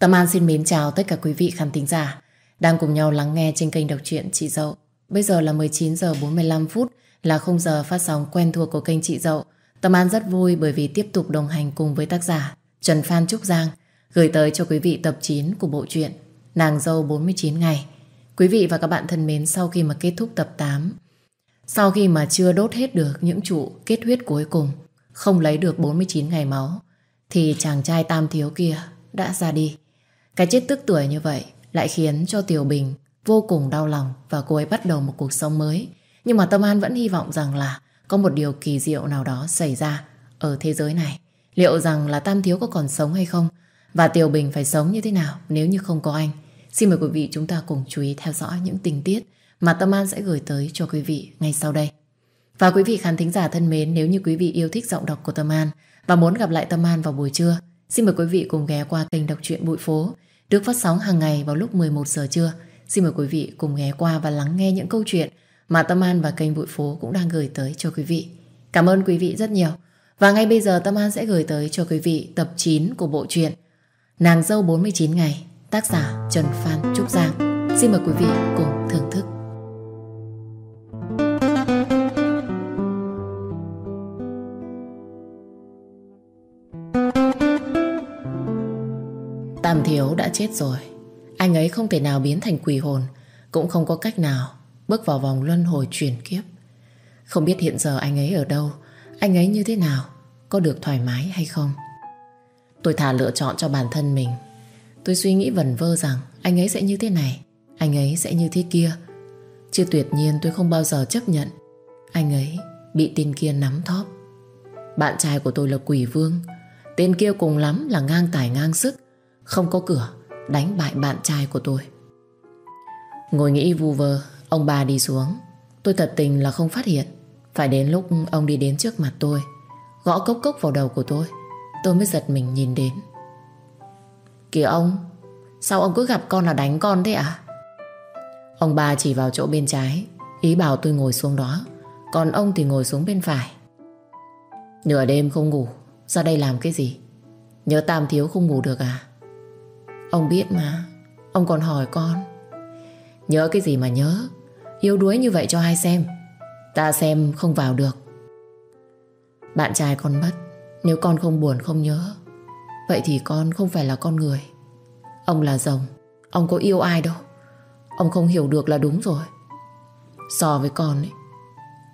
Tâm An xin mến chào tất cả quý vị khán thính giả đang cùng nhau lắng nghe trên kênh đọc truyện Chị Dậu. Bây giờ là 19 giờ 45 phút là khung giờ phát sóng quen thuộc của kênh Chị Dậu. Tâm An rất vui bởi vì tiếp tục đồng hành cùng với tác giả Trần Phan Trúc Giang gửi tới cho quý vị tập 9 của bộ truyện Nàng dâu 49 ngày. Quý vị và các bạn thân mến, sau khi mà kết thúc tập 8, sau khi mà chưa đốt hết được những trụ kết huyết cuối cùng, không lấy được 49 ngày máu, thì chàng trai tam thiếu kia đã ra đi. Cái chết tức tuổi như vậy lại khiến cho Tiểu Bình vô cùng đau lòng và cô ấy bắt đầu một cuộc sống mới. Nhưng mà Tâm An vẫn hy vọng rằng là có một điều kỳ diệu nào đó xảy ra ở thế giới này. Liệu rằng là Tam Thiếu có còn sống hay không? Và Tiểu Bình phải sống như thế nào nếu như không có anh? Xin mời quý vị chúng ta cùng chú ý theo dõi những tình tiết mà Tâm An sẽ gửi tới cho quý vị ngay sau đây. Và quý vị khán thính giả thân mến, nếu như quý vị yêu thích giọng đọc của Tâm An và muốn gặp lại Tâm An vào buổi trưa, xin mời quý vị cùng ghé qua kênh đọc truyện Bụi Phố, được phát sóng hàng ngày vào lúc 11 giờ trưa. Xin mời quý vị cùng ghé qua và lắng nghe những câu chuyện mà Tâm An và kênh Bụi Phố cũng đang gửi tới cho quý vị. Cảm ơn quý vị rất nhiều. Và ngay bây giờ Tâm An sẽ gửi tới cho quý vị tập 9 của bộ truyện Nàng dâu 49 ngày, tác giả Trần Phan Trúc Giang. Xin mời quý vị cùng thưởng Tam Thiếu đã chết rồi. Anh ấy không thể nào biến thành quỷ hồn, cũng không có cách nào bước vào vòng luân hồi chuyển kiếp. Không biết hiện giờ anh ấy ở đâu, anh ấy như thế nào, có được thoải mái hay không. Tôi thả lựa chọn cho bản thân mình. Tôi suy nghĩ vẩn vơ rằng anh ấy sẽ như thế này, anh ấy sẽ như thế kia. Chứ tuyệt nhiên tôi không bao giờ chấp nhận anh ấy bị tên kia nắm thóp. Bạn trai của tôi là quỷ vương, tên kia cùng lắm là ngang tài ngang sức, không có cửa đánh bại bạn trai của tôi. Ngồi nghĩ vu vơ, ông bà đi xuống. Tôi thật tình là không phát hiện. Phải đến lúc ông đi đến trước mặt tôi, gõ cốc cốc vào đầu của tôi, tôi mới giật mình nhìn đến. Kìa ông, sao ông cứ gặp con là đánh con thế à? Ông bà chỉ vào chỗ bên trái, ý bảo tôi ngồi xuống đó, còn ông thì ngồi xuống bên phải. Nửa đêm không ngủ, ra đây làm cái gì? Nhớ Tam Thiếu không ngủ được à? Ông biết mà. Ông còn hỏi con. Nhớ cái gì mà nhớ? Yêu đuối như vậy cho ai xem? Ta xem không vào được. Bạn trai con mất. Nếu con không buồn, không nhớ. Vậy thì con không phải là con người. Ông là rồng. Ông có yêu ai đâu. Ông không hiểu được là đúng rồi. So với con ấy,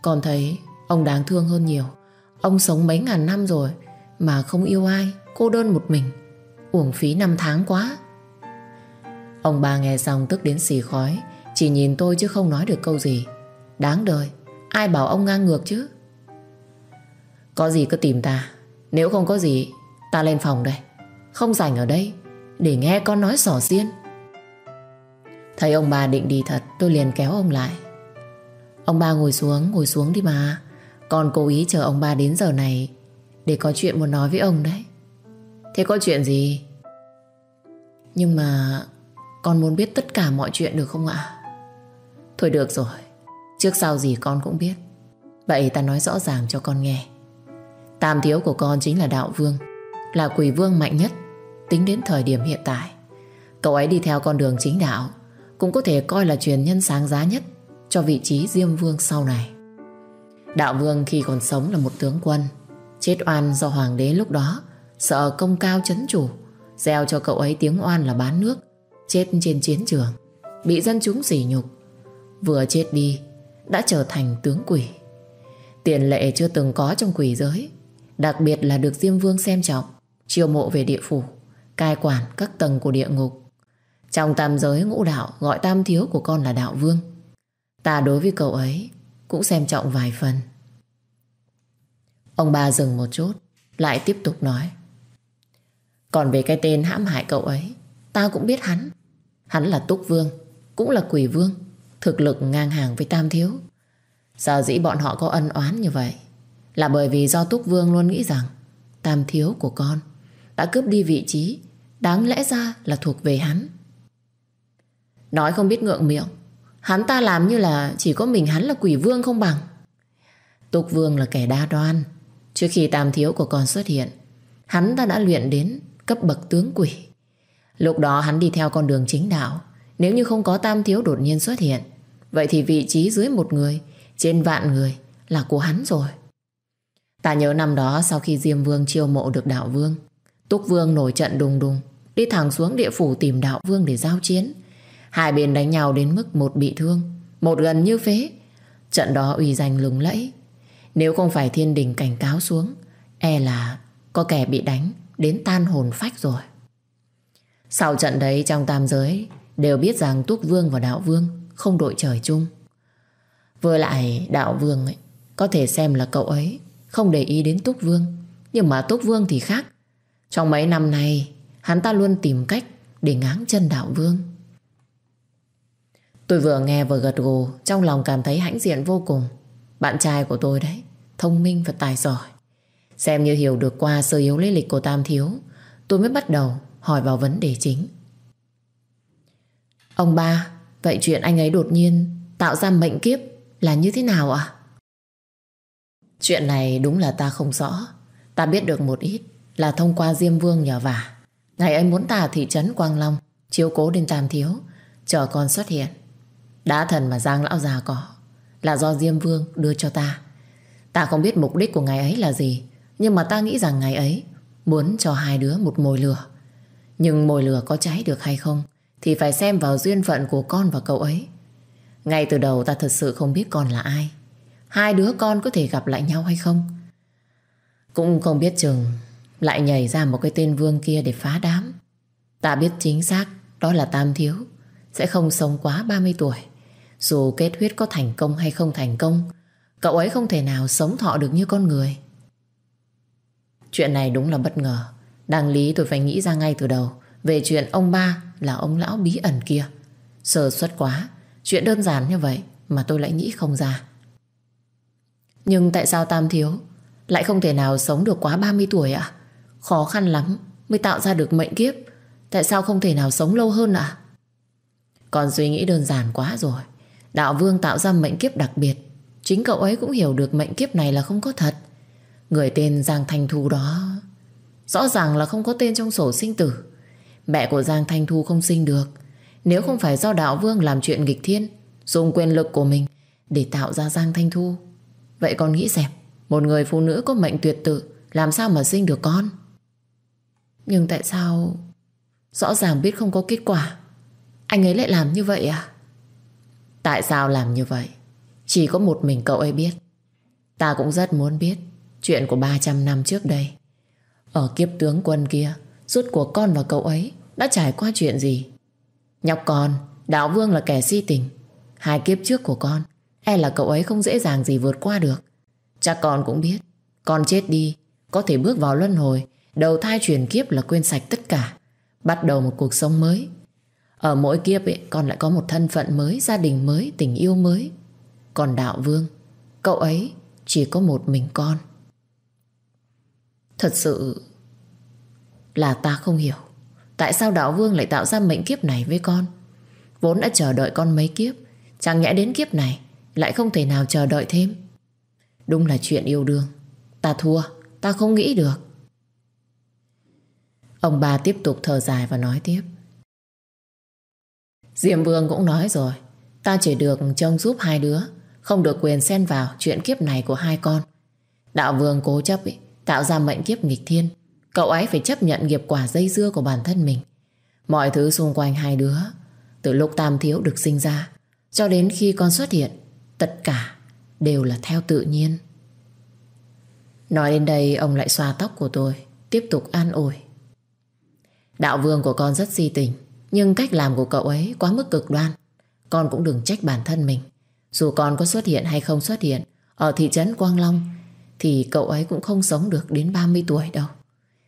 Con thấy ông đáng thương hơn nhiều. Ông sống mấy ngàn năm rồi Mà không yêu ai, Cô đơn một mình. Uổng phí năm tháng quá. Ông bà nghe xong tức đến xì khói. Chỉ nhìn tôi chứ không nói được câu gì. Đáng đời, Ai bảo ông ngang ngược chứ? Có gì cứ tìm ta. Nếu không có gì, Ta lên phòng đây. Không rảnh ở đây, Để nghe con nói sỏ xiên. Thấy ông bà định đi thật, Tôi liền kéo ông lại. Ông bà ngồi xuống Ngồi xuống đi mà. Con cố ý chờ ông bà đến giờ này, Để có chuyện muốn nói với ông đấy. Thế có chuyện gì? Nhưng mà con muốn biết tất cả mọi chuyện được không ạ? Thôi được rồi. Trước sau gì con cũng biết. Vậy ta nói rõ ràng cho con nghe. Tam thiếu của con chính là đạo vương, Là quỷ vương mạnh nhất, Tính đến thời điểm hiện tại. Cậu ấy đi theo con đường chính đạo, Cũng có thể coi là truyền nhân sáng giá nhất Cho vị trí Diêm Vương sau này. Đạo Vương khi còn sống là một tướng quân, Chết oan do hoàng đế lúc đó, Sợ công cao chấn chủ, Gieo cho cậu ấy tiếng oan là bán nước Chết trên chiến trường, Bị dân chúng sỉ nhục. Vừa chết đi, Đã trở thành tướng quỷ. Tiền lệ chưa từng có trong quỷ giới, Đặc biệt là được Diêm Vương xem trọng, Chiêu mộ về địa phủ, Cai quản các tầng của địa ngục. Trong tam giới ngũ đạo, Gọi tam thiếu của con là đạo vương. Ta đối với cậu ấy, Cũng xem trọng vài phần. Ông bà dừng một chút, Lại tiếp tục nói. Còn về cái tên hãm hại cậu ấy Tao cũng biết hắn. Hắn là Túc Vương, Cũng là Quỷ Vương, Thực lực ngang hàng với Tam Thiếu. Sở dĩ bọn họ có ân oán như vậy Là bởi vì do Túc Vương luôn nghĩ rằng Tam Thiếu của con Đã cướp đi vị trí Đáng lẽ ra là thuộc về hắn. Nói không biết ngượng miệng, Hắn ta làm như là Chỉ có mình hắn là quỷ vương không bằng. Túc Vương là kẻ đa đoan, Trước khi tam thiếu của con xuất hiện, Hắn ta đã luyện đến cấp bậc tướng quỷ. Lúc đó hắn đi theo con đường chính đạo. Nếu như không có tam thiếu đột nhiên xuất hiện, vậy thì vị trí dưới một người, trên vạn người là của hắn rồi. Ta nhớ năm đó sau khi Diêm Vương chiêu mộ được đạo Vương, Túc Vương nổi trận đùng đùng, đi thẳng xuống địa phủ tìm đạo Vương để giao chiến. Hai bên đánh nhau đến mức một bị thương, một gần như phế. Trận đó uy danh lừng lẫy. Nếu không phải thiên đình cảnh cáo xuống, e là có kẻ bị đánh đến tan hồn phách rồi. Sau trận đấy trong tam giới đều biết rằng Túc Vương và Đạo Vương không đội trời chung. Vừa lại Đạo Vương ấy, có thể xem là cậu ấy không để ý đến Túc Vương. Nhưng mà Túc Vương thì khác. Trong mấy năm nay, hắn ta luôn tìm cách để ngáng chân Đạo Vương. Tôi vừa nghe vừa gật gù, trong lòng cảm thấy hãnh diện vô cùng. Bạn trai của tôi đấy, thông minh và tài giỏi. Xem như hiểu được qua sơ yếu lý lịch của Tam Thiếu, tôi mới bắt đầu hỏi vào vấn đề chính. Ông ba, vậy chuyện anh ấy đột nhiên tạo ra mệnh kiếp là như thế nào ạ? Chuyện này đúng là ta không rõ. Ta biết được một ít là thông qua Diêm Vương nhờ vả. Ngày ấy muốn ta thị trấn Quang Long chiếu cố đến Tam Thiếu chờ con xuất hiện. Đã thần mà Giang Lão già có là do Diêm Vương đưa cho ta. Ta không biết mục đích của ngày ấy là gì nhưng mà ta nghĩ rằng ngày ấy muốn cho hai đứa một mồi lửa. Nhưng mồi lửa có cháy được hay không thì phải xem vào duyên phận của con và cậu ấy. Ngay từ đầu ta thật sự không biết con là ai. Hai đứa con có thể gặp lại nhau hay không? Cũng không biết chừng lại nhảy ra một cái tên vương kia để phá đám. Ta biết chính xác đó là Tam Thiếu sẽ không sống quá 30 tuổi. Dù kết huyết có thành công hay không thành công, cậu ấy không thể nào sống thọ được như con người. Chuyện này đúng là bất ngờ. Đáng lý tôi phải nghĩ ra ngay từ đầu về chuyện ông ba là ông lão bí ẩn kia. Sơ suất quá, chuyện đơn giản như vậy mà tôi lại nghĩ không ra. Nhưng tại sao Tam Thiếu lại không thể nào sống được quá 30 tuổi ạ? Khó khăn lắm mới tạo ra được mệnh kiếp. Tại sao không thể nào sống lâu hơn ạ? Còn suy nghĩ đơn giản quá rồi. Đạo Vương tạo ra mệnh kiếp đặc biệt. Chính cậu ấy cũng hiểu được mệnh kiếp này là không có thật. Người tên Giang Thanh Thu đó Rõ ràng là không có tên trong sổ sinh tử. Mẹ của Giang Thanh Thu không sinh được. Nếu không phải do đạo vương làm chuyện nghịch thiên, Dùng quyền lực của mình Để tạo ra Giang Thanh Thu. Vậy con nghĩ xem, Một người phụ nữ có mệnh tuyệt tự, Làm sao mà sinh được con? Nhưng tại sao? Rõ ràng biết không có kết quả. Anh ấy lại làm như vậy à? Tại sao làm như vậy? Chỉ có một mình cậu ấy biết. Ta cũng rất muốn biết Chuyện của 300 năm trước đây. Ở kiếp tướng quân kia Rốt của con và cậu ấy Đã trải qua chuyện gì? Nhóc con Đạo Vương là kẻ si tình. Hai kiếp trước của con E là cậu ấy không dễ dàng gì vượt qua được. Chắc con cũng biết Con chết đi Có thể bước vào luân hồi Đầu thai chuyển kiếp là quên sạch tất cả Bắt đầu một cuộc sống mới. Ở mỗi kiếp ấy, con lại có một thân phận mới Gia đình mới, tình yêu mới. Còn Đạo Vương Cậu ấy chỉ có một mình con. Thật sự là ta không hiểu. Tại sao đạo vương lại tạo ra mệnh kiếp này với con? Vốn đã chờ đợi con mấy kiếp Chẳng nhẽ đến kiếp này Lại không thể nào chờ đợi thêm? Đúng là chuyện yêu đương. Ta thua, ta không nghĩ được. Ông bà tiếp tục thở dài và nói tiếp. Diệm Vương cũng nói rồi Ta chỉ được trông giúp hai đứa Không được quyền xen vào chuyện kiếp này của hai con. Đạo Vương cố chấp ý, Tạo ra mệnh kiếp nghịch thiên. Cậu ấy phải chấp nhận nghiệp quả dây dưa của bản thân mình. Mọi thứ xung quanh hai đứa, Từ lúc Tam Thiếu được sinh ra, Cho đến khi con xuất hiện, Tất cả đều là theo tự nhiên. Nói đến đây, ông lại xoa tóc của tôi, Tiếp tục an ủi. Đạo vương của con rất si tình, Nhưng cách làm của cậu ấy quá mức cực đoan. Con cũng đừng trách bản thân mình. Dù con có xuất hiện hay không xuất hiện, Ở thị trấn Quang Long thì cậu ấy cũng không sống được đến 30 tuổi đâu.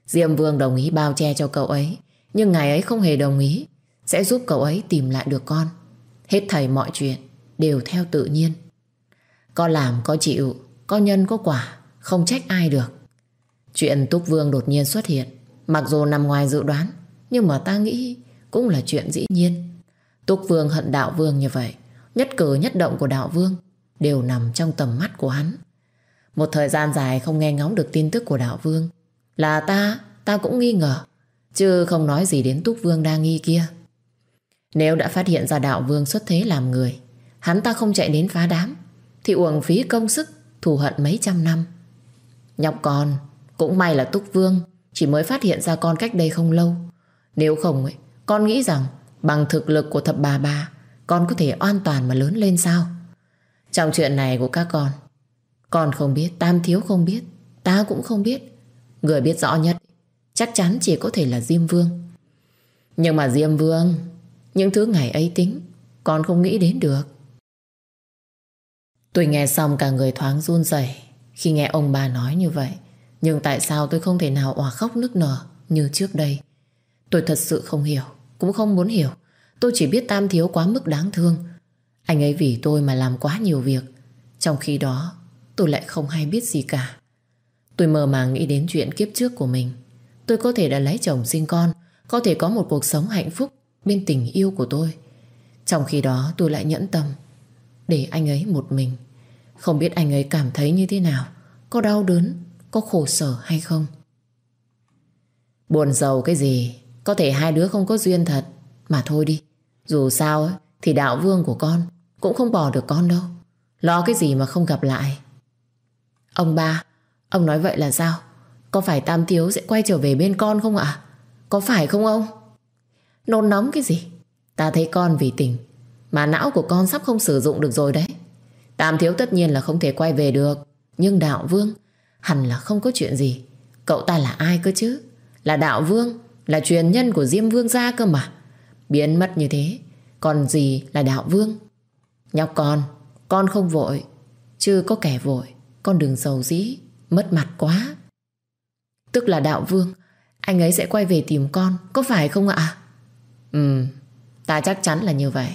Diêm Vương đồng ý bao che cho cậu ấy, nhưng ngài ấy không hề đồng ý, sẽ giúp cậu ấy tìm lại được con. Hết thầy mọi chuyện đều theo tự nhiên. Có làm, có chịu, có nhân, có quả, không trách ai được. Chuyện Túc Vương đột nhiên xuất hiện, mặc dù nằm ngoài dự đoán, nhưng mà ta nghĩ cũng là chuyện dĩ nhiên. Túc Vương hận đạo Vương như vậy, nhất cử nhất động của đạo Vương đều nằm trong tầm mắt của hắn. Một thời gian dài không nghe ngóng được tin tức của đạo vương. Là ta, ta cũng nghi ngờ Chứ không nói gì đến Túc Vương đa nghi kia. Nếu đã phát hiện ra đạo vương xuất thế làm người Hắn ta không chạy đến phá đám Thì uổng phí công sức Thù hận mấy trăm năm. Nhọc con Cũng may là Túc Vương Chỉ mới phát hiện ra con cách đây không lâu. Nếu không ấy, con nghĩ rằng Bằng thực lực của thập bà bà Con có thể an toàn mà lớn lên sao? Trong chuyện này của các con con không biết, Tam Thiếu không biết Ta cũng không biết. Người biết rõ nhất Chắc chắn chỉ có thể là Diêm Vương. Nhưng mà Diêm Vương Những thứ ngày ấy tính Con không nghĩ đến được. Tôi nghe xong cả người thoáng run rẩy Khi nghe ông bà nói như vậy. Nhưng tại sao tôi không thể nào òa khóc nức nở Như trước đây? Tôi thật sự không hiểu Cũng không muốn hiểu. Tôi chỉ biết Tam Thiếu quá mức đáng thương. Anh ấy vì tôi mà làm quá nhiều việc. Trong khi đó tôi lại không hay biết gì cả. Tôi mơ màng nghĩ đến chuyện kiếp trước của mình. Tôi có thể đã lấy chồng sinh con Có thể có một cuộc sống hạnh phúc Bên tình yêu của tôi. Trong khi đó tôi lại nhẫn tâm Để anh ấy một mình. Không biết anh ấy cảm thấy như thế nào Có đau đớn Có khổ sở hay không. Buồn giàu cái gì Có thể hai đứa không có duyên thật. Mà thôi đi Dù sao ấy, thì đạo vương của con Cũng không bỏ được con đâu. Lo cái gì mà không gặp lại. Ông ba, Ông nói vậy là sao có phải Tam Thiếu sẽ quay trở về bên con không ạ? Có phải không ông? Nôn nóng cái gì? Ta thấy con vì tình, Mà não của con sắp không sử dụng được rồi đấy Tam Thiếu tất nhiên là không thể quay về được, Nhưng Đạo Vương, Hẳn là không có chuyện gì Cậu ta là ai cơ chứ? Là Đạo Vương, Là truyền nhân của Diêm Vương gia cơ mà Biến mất như thế, Còn gì là Đạo Vương? Nhóc con Con không vội, Chứ có kẻ vội con đường giàu dĩ, Mất mặt quá. Tức là đạo vương, Anh ấy sẽ quay về tìm con, Có phải không ạ? Ừ Ta chắc chắn là như vậy.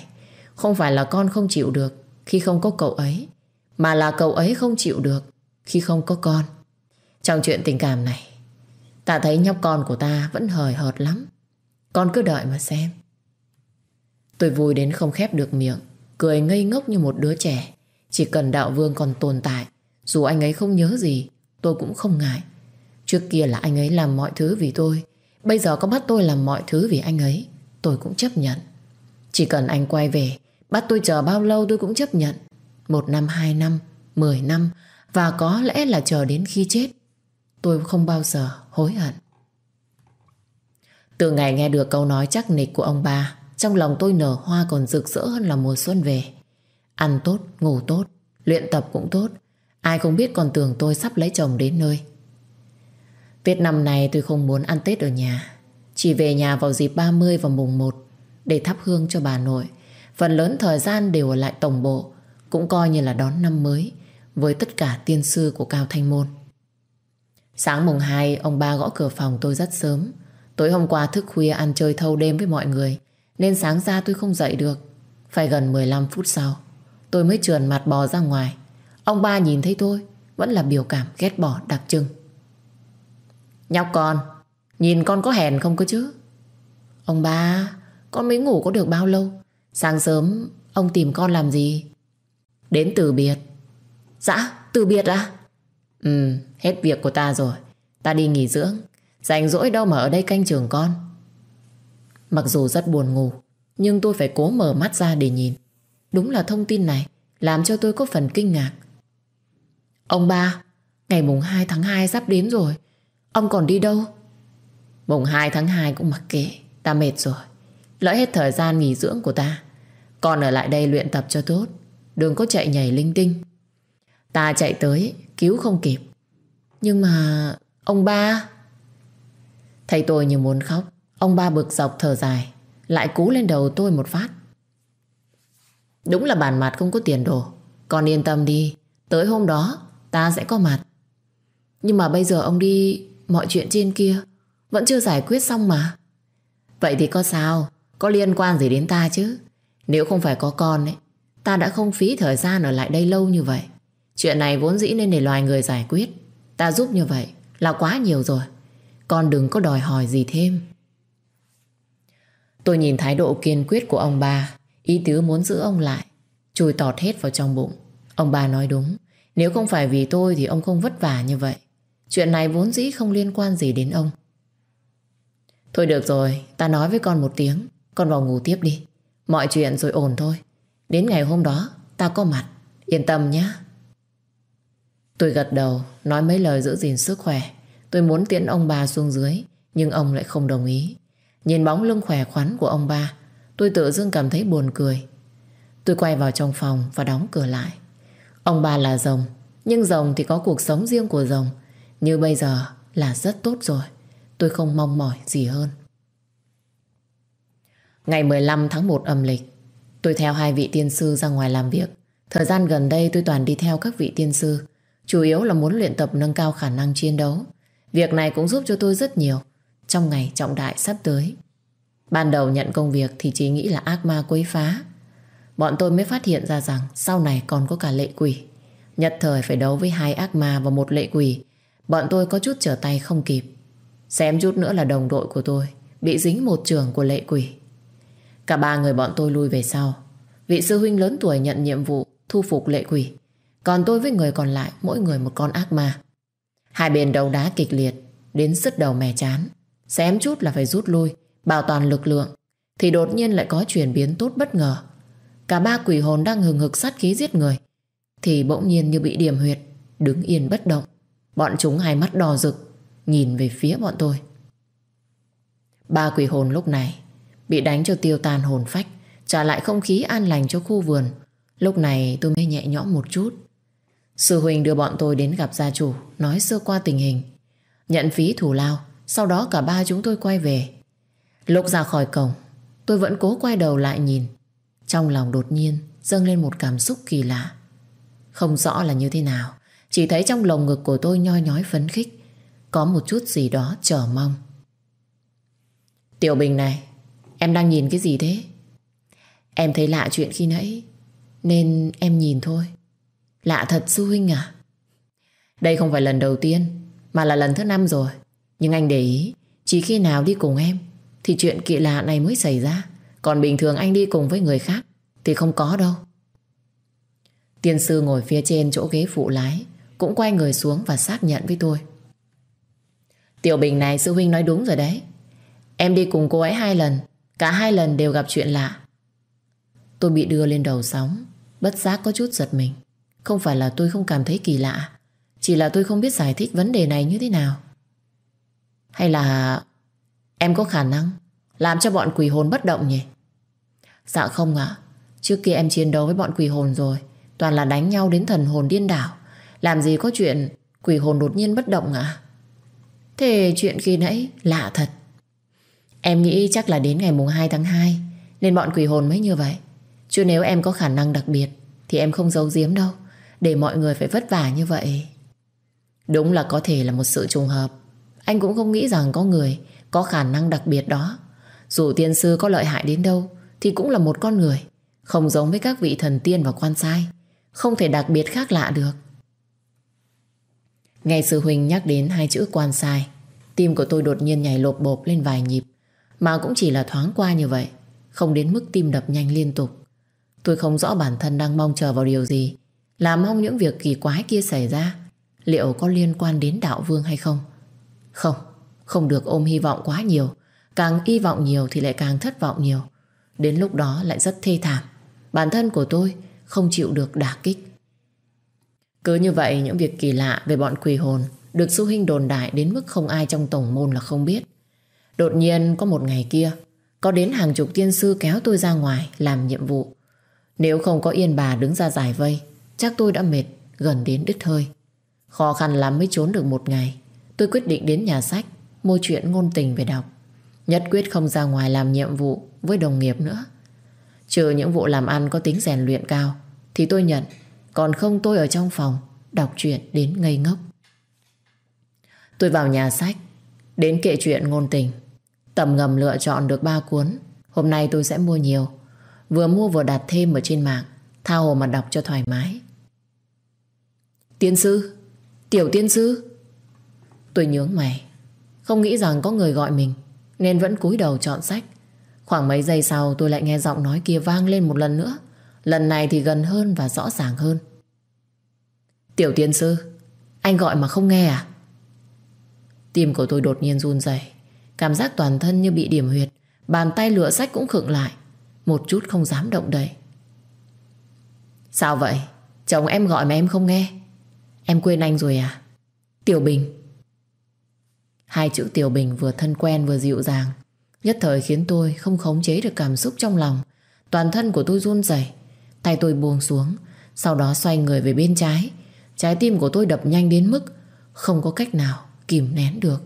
Không phải là con không chịu được Khi không có cậu ấy, Mà là cậu ấy không chịu được Khi không có con. Trong chuyện tình cảm này, Ta thấy nhóc con của ta vẫn hời hợt lắm. Con cứ đợi mà xem. Tôi vui đến không khép được miệng, Cười ngây ngốc như một đứa trẻ. Chỉ cần đạo vương còn tồn tại dù anh ấy không nhớ gì Tôi cũng không ngại. Trước kia là anh ấy làm mọi thứ vì tôi Bây giờ có bắt tôi làm mọi thứ vì anh ấy Tôi cũng chấp nhận. Chỉ cần anh quay về Bắt tôi chờ bao lâu tôi cũng chấp nhận. Một năm, hai năm, mười năm Và có lẽ là chờ đến khi chết Tôi không bao giờ hối hận. Từ ngày nghe được câu nói chắc nịch của ông bà Trong lòng tôi nở hoa còn rực rỡ hơn là mùa xuân về. Ăn tốt, ngủ tốt Luyện tập cũng tốt Ai không biết còn tưởng tôi sắp lấy chồng đến nơi. Tết năm nay tôi không muốn ăn Tết ở nhà. Chỉ về nhà vào dịp 30 và mùng 1 Để thắp hương cho bà nội. Phần lớn thời gian đều ở lại tổng bộ, Cũng coi như là đón năm mới Với tất cả tiên sư của Cao Thanh Môn. Sáng mùng 2 Ông ba gõ cửa phòng tôi rất sớm. Tối hôm qua thức khuya ăn chơi thâu đêm với mọi người, Nên sáng ra tôi không dậy được. Phải gần 15 phút sau, Tôi mới trườn mặt bò ra ngoài. Ông ba nhìn thấy tôi, Vẫn là biểu cảm ghét bỏ đặc trưng. Nhóc con, Nhìn con có hèn không cơ chứ? Ông ba, Con mới ngủ có được bao lâu? Sáng sớm, ông tìm con làm gì? Đến từ biệt. Dạ từ biệt à Ừ hết việc của ta rồi. Ta đi nghỉ dưỡng. Rảnh rỗi đâu mà ở đây canh trường con. Mặc dù rất buồn ngủ, Nhưng tôi phải cố mở mắt ra để nhìn. Đúng là thông tin này Làm cho tôi có phần kinh ngạc. Ông ba, Ngày mùng 2 tháng 2 sắp đến rồi. Ông còn đi đâu? Mùng 2 tháng 2 cũng mặc kệ, Ta mệt rồi. Lỡ hết thời gian nghỉ dưỡng của ta. Còn ở lại đây luyện tập cho tốt, Đừng có chạy nhảy linh tinh. Ta chạy tới, cứu không kịp. Nhưng mà, Ông ba? Thấy tôi như muốn khóc. Ông ba bực dọc thở dài, Lại cú lên đầu tôi một phát. Đúng là bản mặt không có tiền đồ Con yên tâm đi, Tới hôm đó ta sẽ có mặt. Nhưng mà bây giờ ông đi, Mọi chuyện trên kia Vẫn chưa giải quyết xong mà. Vậy thì có sao? Có liên quan gì đến ta chứ? Nếu không phải có con ấy, Ta đã không phí thời gian ở lại đây lâu như vậy. Chuyện này vốn dĩ nên để loài người giải quyết. Ta giúp như vậy Là quá nhiều rồi. Con đừng có đòi hỏi gì thêm. Tôi nhìn thái độ kiên quyết của ông bà Ý tứ muốn giữ ông lại, Chui tọt hết vào trong bụng. Ông bà nói đúng. Nếu không phải vì tôi thì ông không vất vả như vậy Chuyện này vốn dĩ không liên quan gì đến ông. Thôi được rồi, ta nói với con một tiếng. Con vào ngủ tiếp đi. Mọi chuyện rồi ổn thôi. Đến ngày hôm đó, ta có mặt. Yên tâm nhé. Tôi gật đầu, nói mấy lời giữ gìn sức khỏe. Tôi muốn tiễn ông bà xuống dưới, nhưng ông lại không đồng ý. Nhìn bóng lưng khỏe khoắn của ông ba, tôi tự dưng cảm thấy buồn cười. Tôi quay vào trong phòng và đóng cửa lại. Ông bà là rồng, nhưng rồng thì có cuộc sống riêng của rồng. Như bây giờ là rất tốt rồi. Tôi không mong mỏi gì hơn. Ngày 15 tháng 1 âm lịch, tôi theo hai vị tiên sư ra ngoài làm việc. Thời gian gần đây tôi toàn đi theo các vị tiên sư, chủ yếu là muốn luyện tập nâng cao khả năng chiến đấu. Việc này cũng giúp cho tôi rất nhiều trong ngày trọng đại sắp tới. Ban đầu nhận công việc thì chỉ nghĩ là ác ma quấy phá. Bọn tôi mới phát hiện ra rằng sau này còn có cả lệ quỷ. Nhất thời phải đấu với hai ác ma và một lệ quỷ. Bọn tôi có chút trở tay không kịp. Xem chút nữa là đồng đội của tôi bị dính một trường của lệ quỷ. Cả ba người bọn tôi lui về sau. Vị sư huynh lớn tuổi nhận nhiệm vụ thu phục lệ quỷ. Còn tôi với người còn lại mỗi người một con ác ma. Hai bên đấu đá kịch liệt đến sứt đầu mè chán. Xém chút là phải rút lui, bảo toàn lực lượng. Thì đột nhiên lại có chuyển biến tốt bất ngờ. Cả ba quỷ hồn đang hừng hực sát khí giết người. Thì bỗng nhiên như bị điểm huyệt, đứng yên bất động. Bọn chúng hai mắt đỏ rực, nhìn về phía bọn tôi. Ba quỷ hồn lúc này bị đánh cho tiêu tan hồn phách, trả lại không khí an lành cho khu vườn. Lúc này tôi mới nhẹ nhõm một chút. Sư huynh đưa bọn tôi đến gặp gia chủ, nói sơ qua tình hình. Nhận phí thủ lao, sau đó cả ba chúng tôi quay về. Lúc ra khỏi cổng, tôi vẫn cố quay đầu lại nhìn. Trong lòng đột nhiên dâng lên một cảm xúc kỳ lạ. Không rõ là như thế nào, chỉ thấy trong lồng ngực của tôi nhoi nhói phấn khích, có một chút gì đó chờ mong. Tiểu Bình này, em đang nhìn cái gì thế? Em thấy lạ chuyện khi nãy, nên em nhìn thôi. Lạ thật sư huynh à? Đây không phải lần đầu tiên, mà là lần thứ năm rồi. Nhưng anh để ý, chỉ khi nào đi cùng em, thì chuyện kỳ lạ này mới xảy ra. Còn bình thường anh đi cùng với người khác, thì không có đâu. Tiên sư ngồi phía trên chỗ ghế phụ lái, cũng quay người xuống và xác nhận với tôi. Tiểu Bình này sư huynh nói đúng rồi đấy. Em đi cùng cô ấy hai lần, cả hai lần đều gặp chuyện lạ. Tôi bị đưa lên đầu sóng, bất giác có chút giật mình. Không phải là tôi không cảm thấy kỳ lạ Chỉ là tôi không biết giải thích vấn đề này như thế nào Hay là Em có khả năng Làm cho bọn quỷ hồn bất động nhỉ Dạ không ạ. Trước kia em chiến đấu với bọn quỷ hồn rồi. Toàn là đánh nhau đến thần hồn điên đảo. Làm gì có chuyện Quỷ hồn đột nhiên bất động ạ? Thế chuyện khi nãy lạ thật. Em nghĩ chắc là đến ngày mùng 2 tháng 2 Nên bọn quỷ hồn mới như vậy. Chứ nếu em có khả năng đặc biệt, Thì em không giấu giếm đâu. Để mọi người phải vất vả như vậy. Đúng là có thể là một sự trùng hợp. Anh cũng không nghĩ rằng có người Có khả năng đặc biệt đó. Dù tiên sư có lợi hại đến đâu thì cũng là một con người, Không giống với các vị thần tiên và quan sai, Không thể đặc biệt khác lạ được. Nghe sư huynh nhắc đến hai chữ quan sai, Tim của tôi đột nhiên nhảy lột bộp lên vài nhịp, Mà cũng chỉ là thoáng qua như vậy, Không đến mức tim đập nhanh liên tục. Tôi không rõ bản thân đang mong chờ vào điều gì, là mong những việc kỳ quái kia xảy ra, Liệu có liên quan đến đạo vương hay không? Không Không được ôm hy vọng quá nhiều, Càng hy vọng nhiều thì lại càng thất vọng nhiều. Đến lúc đó lại rất thê thảm. Bản thân của tôi không chịu được đả kích. Cứ như vậy, những việc kỳ lạ về bọn quỷ hồn Được xu hinh đồn đại đến mức không ai trong tổng môn là không biết. Đột nhiên, có một ngày kia, Có đến hàng chục tiên sư kéo tôi ra ngoài làm nhiệm vụ. Nếu không có yên bà đứng ra giải vây, Chắc tôi đã mệt Gần đến đứt hơi. Khó khăn lắm mới trốn được một ngày. Tôi quyết định đến nhà sách, Mua chuyện ngôn tình về đọc. Nhất quyết không ra ngoài làm nhiệm vụ. Với đồng nghiệp nữa. Trừ những vụ làm ăn có tính rèn luyện cao, Thì tôi nhận, Còn không tôi ở trong phòng, Đọc truyện đến ngây ngốc. Tôi vào nhà sách, Đến kệ chuyện ngôn tình. Tầm ngầm lựa chọn được ba cuốn, Hôm nay tôi sẽ mua nhiều. Vừa mua vừa đặt thêm ở trên mạng, Tha hồ mà đọc cho thoải mái. Tiên sư, Tiểu tiên sư. Tôi nhướng mày, Không nghĩ rằng có người gọi mình, Nên vẫn cúi đầu chọn sách. Khoảng mấy giây sau, tôi lại nghe giọng nói kia vang lên một lần nữa. Lần này thì gần hơn và rõ ràng hơn. Tiểu tiên sư, Anh gọi mà không nghe à? Tim của tôi đột nhiên run rẩy, Cảm giác toàn thân như bị điểm huyệt, Bàn tay lựa sách cũng khựng lại, Một chút không dám động đậy. Sao vậy? Chồng em gọi mà em không nghe. Em quên anh rồi à? Tiểu Bình. Hai chữ Tiểu Bình vừa thân quen vừa dịu dàng Nhất thời khiến tôi không khống chế được cảm xúc trong lòng. Toàn thân của tôi run rẩy, Tay tôi buông xuống, Sau đó xoay người về bên trái. Trái tim của tôi đập nhanh đến mức Không có cách nào kìm nén được.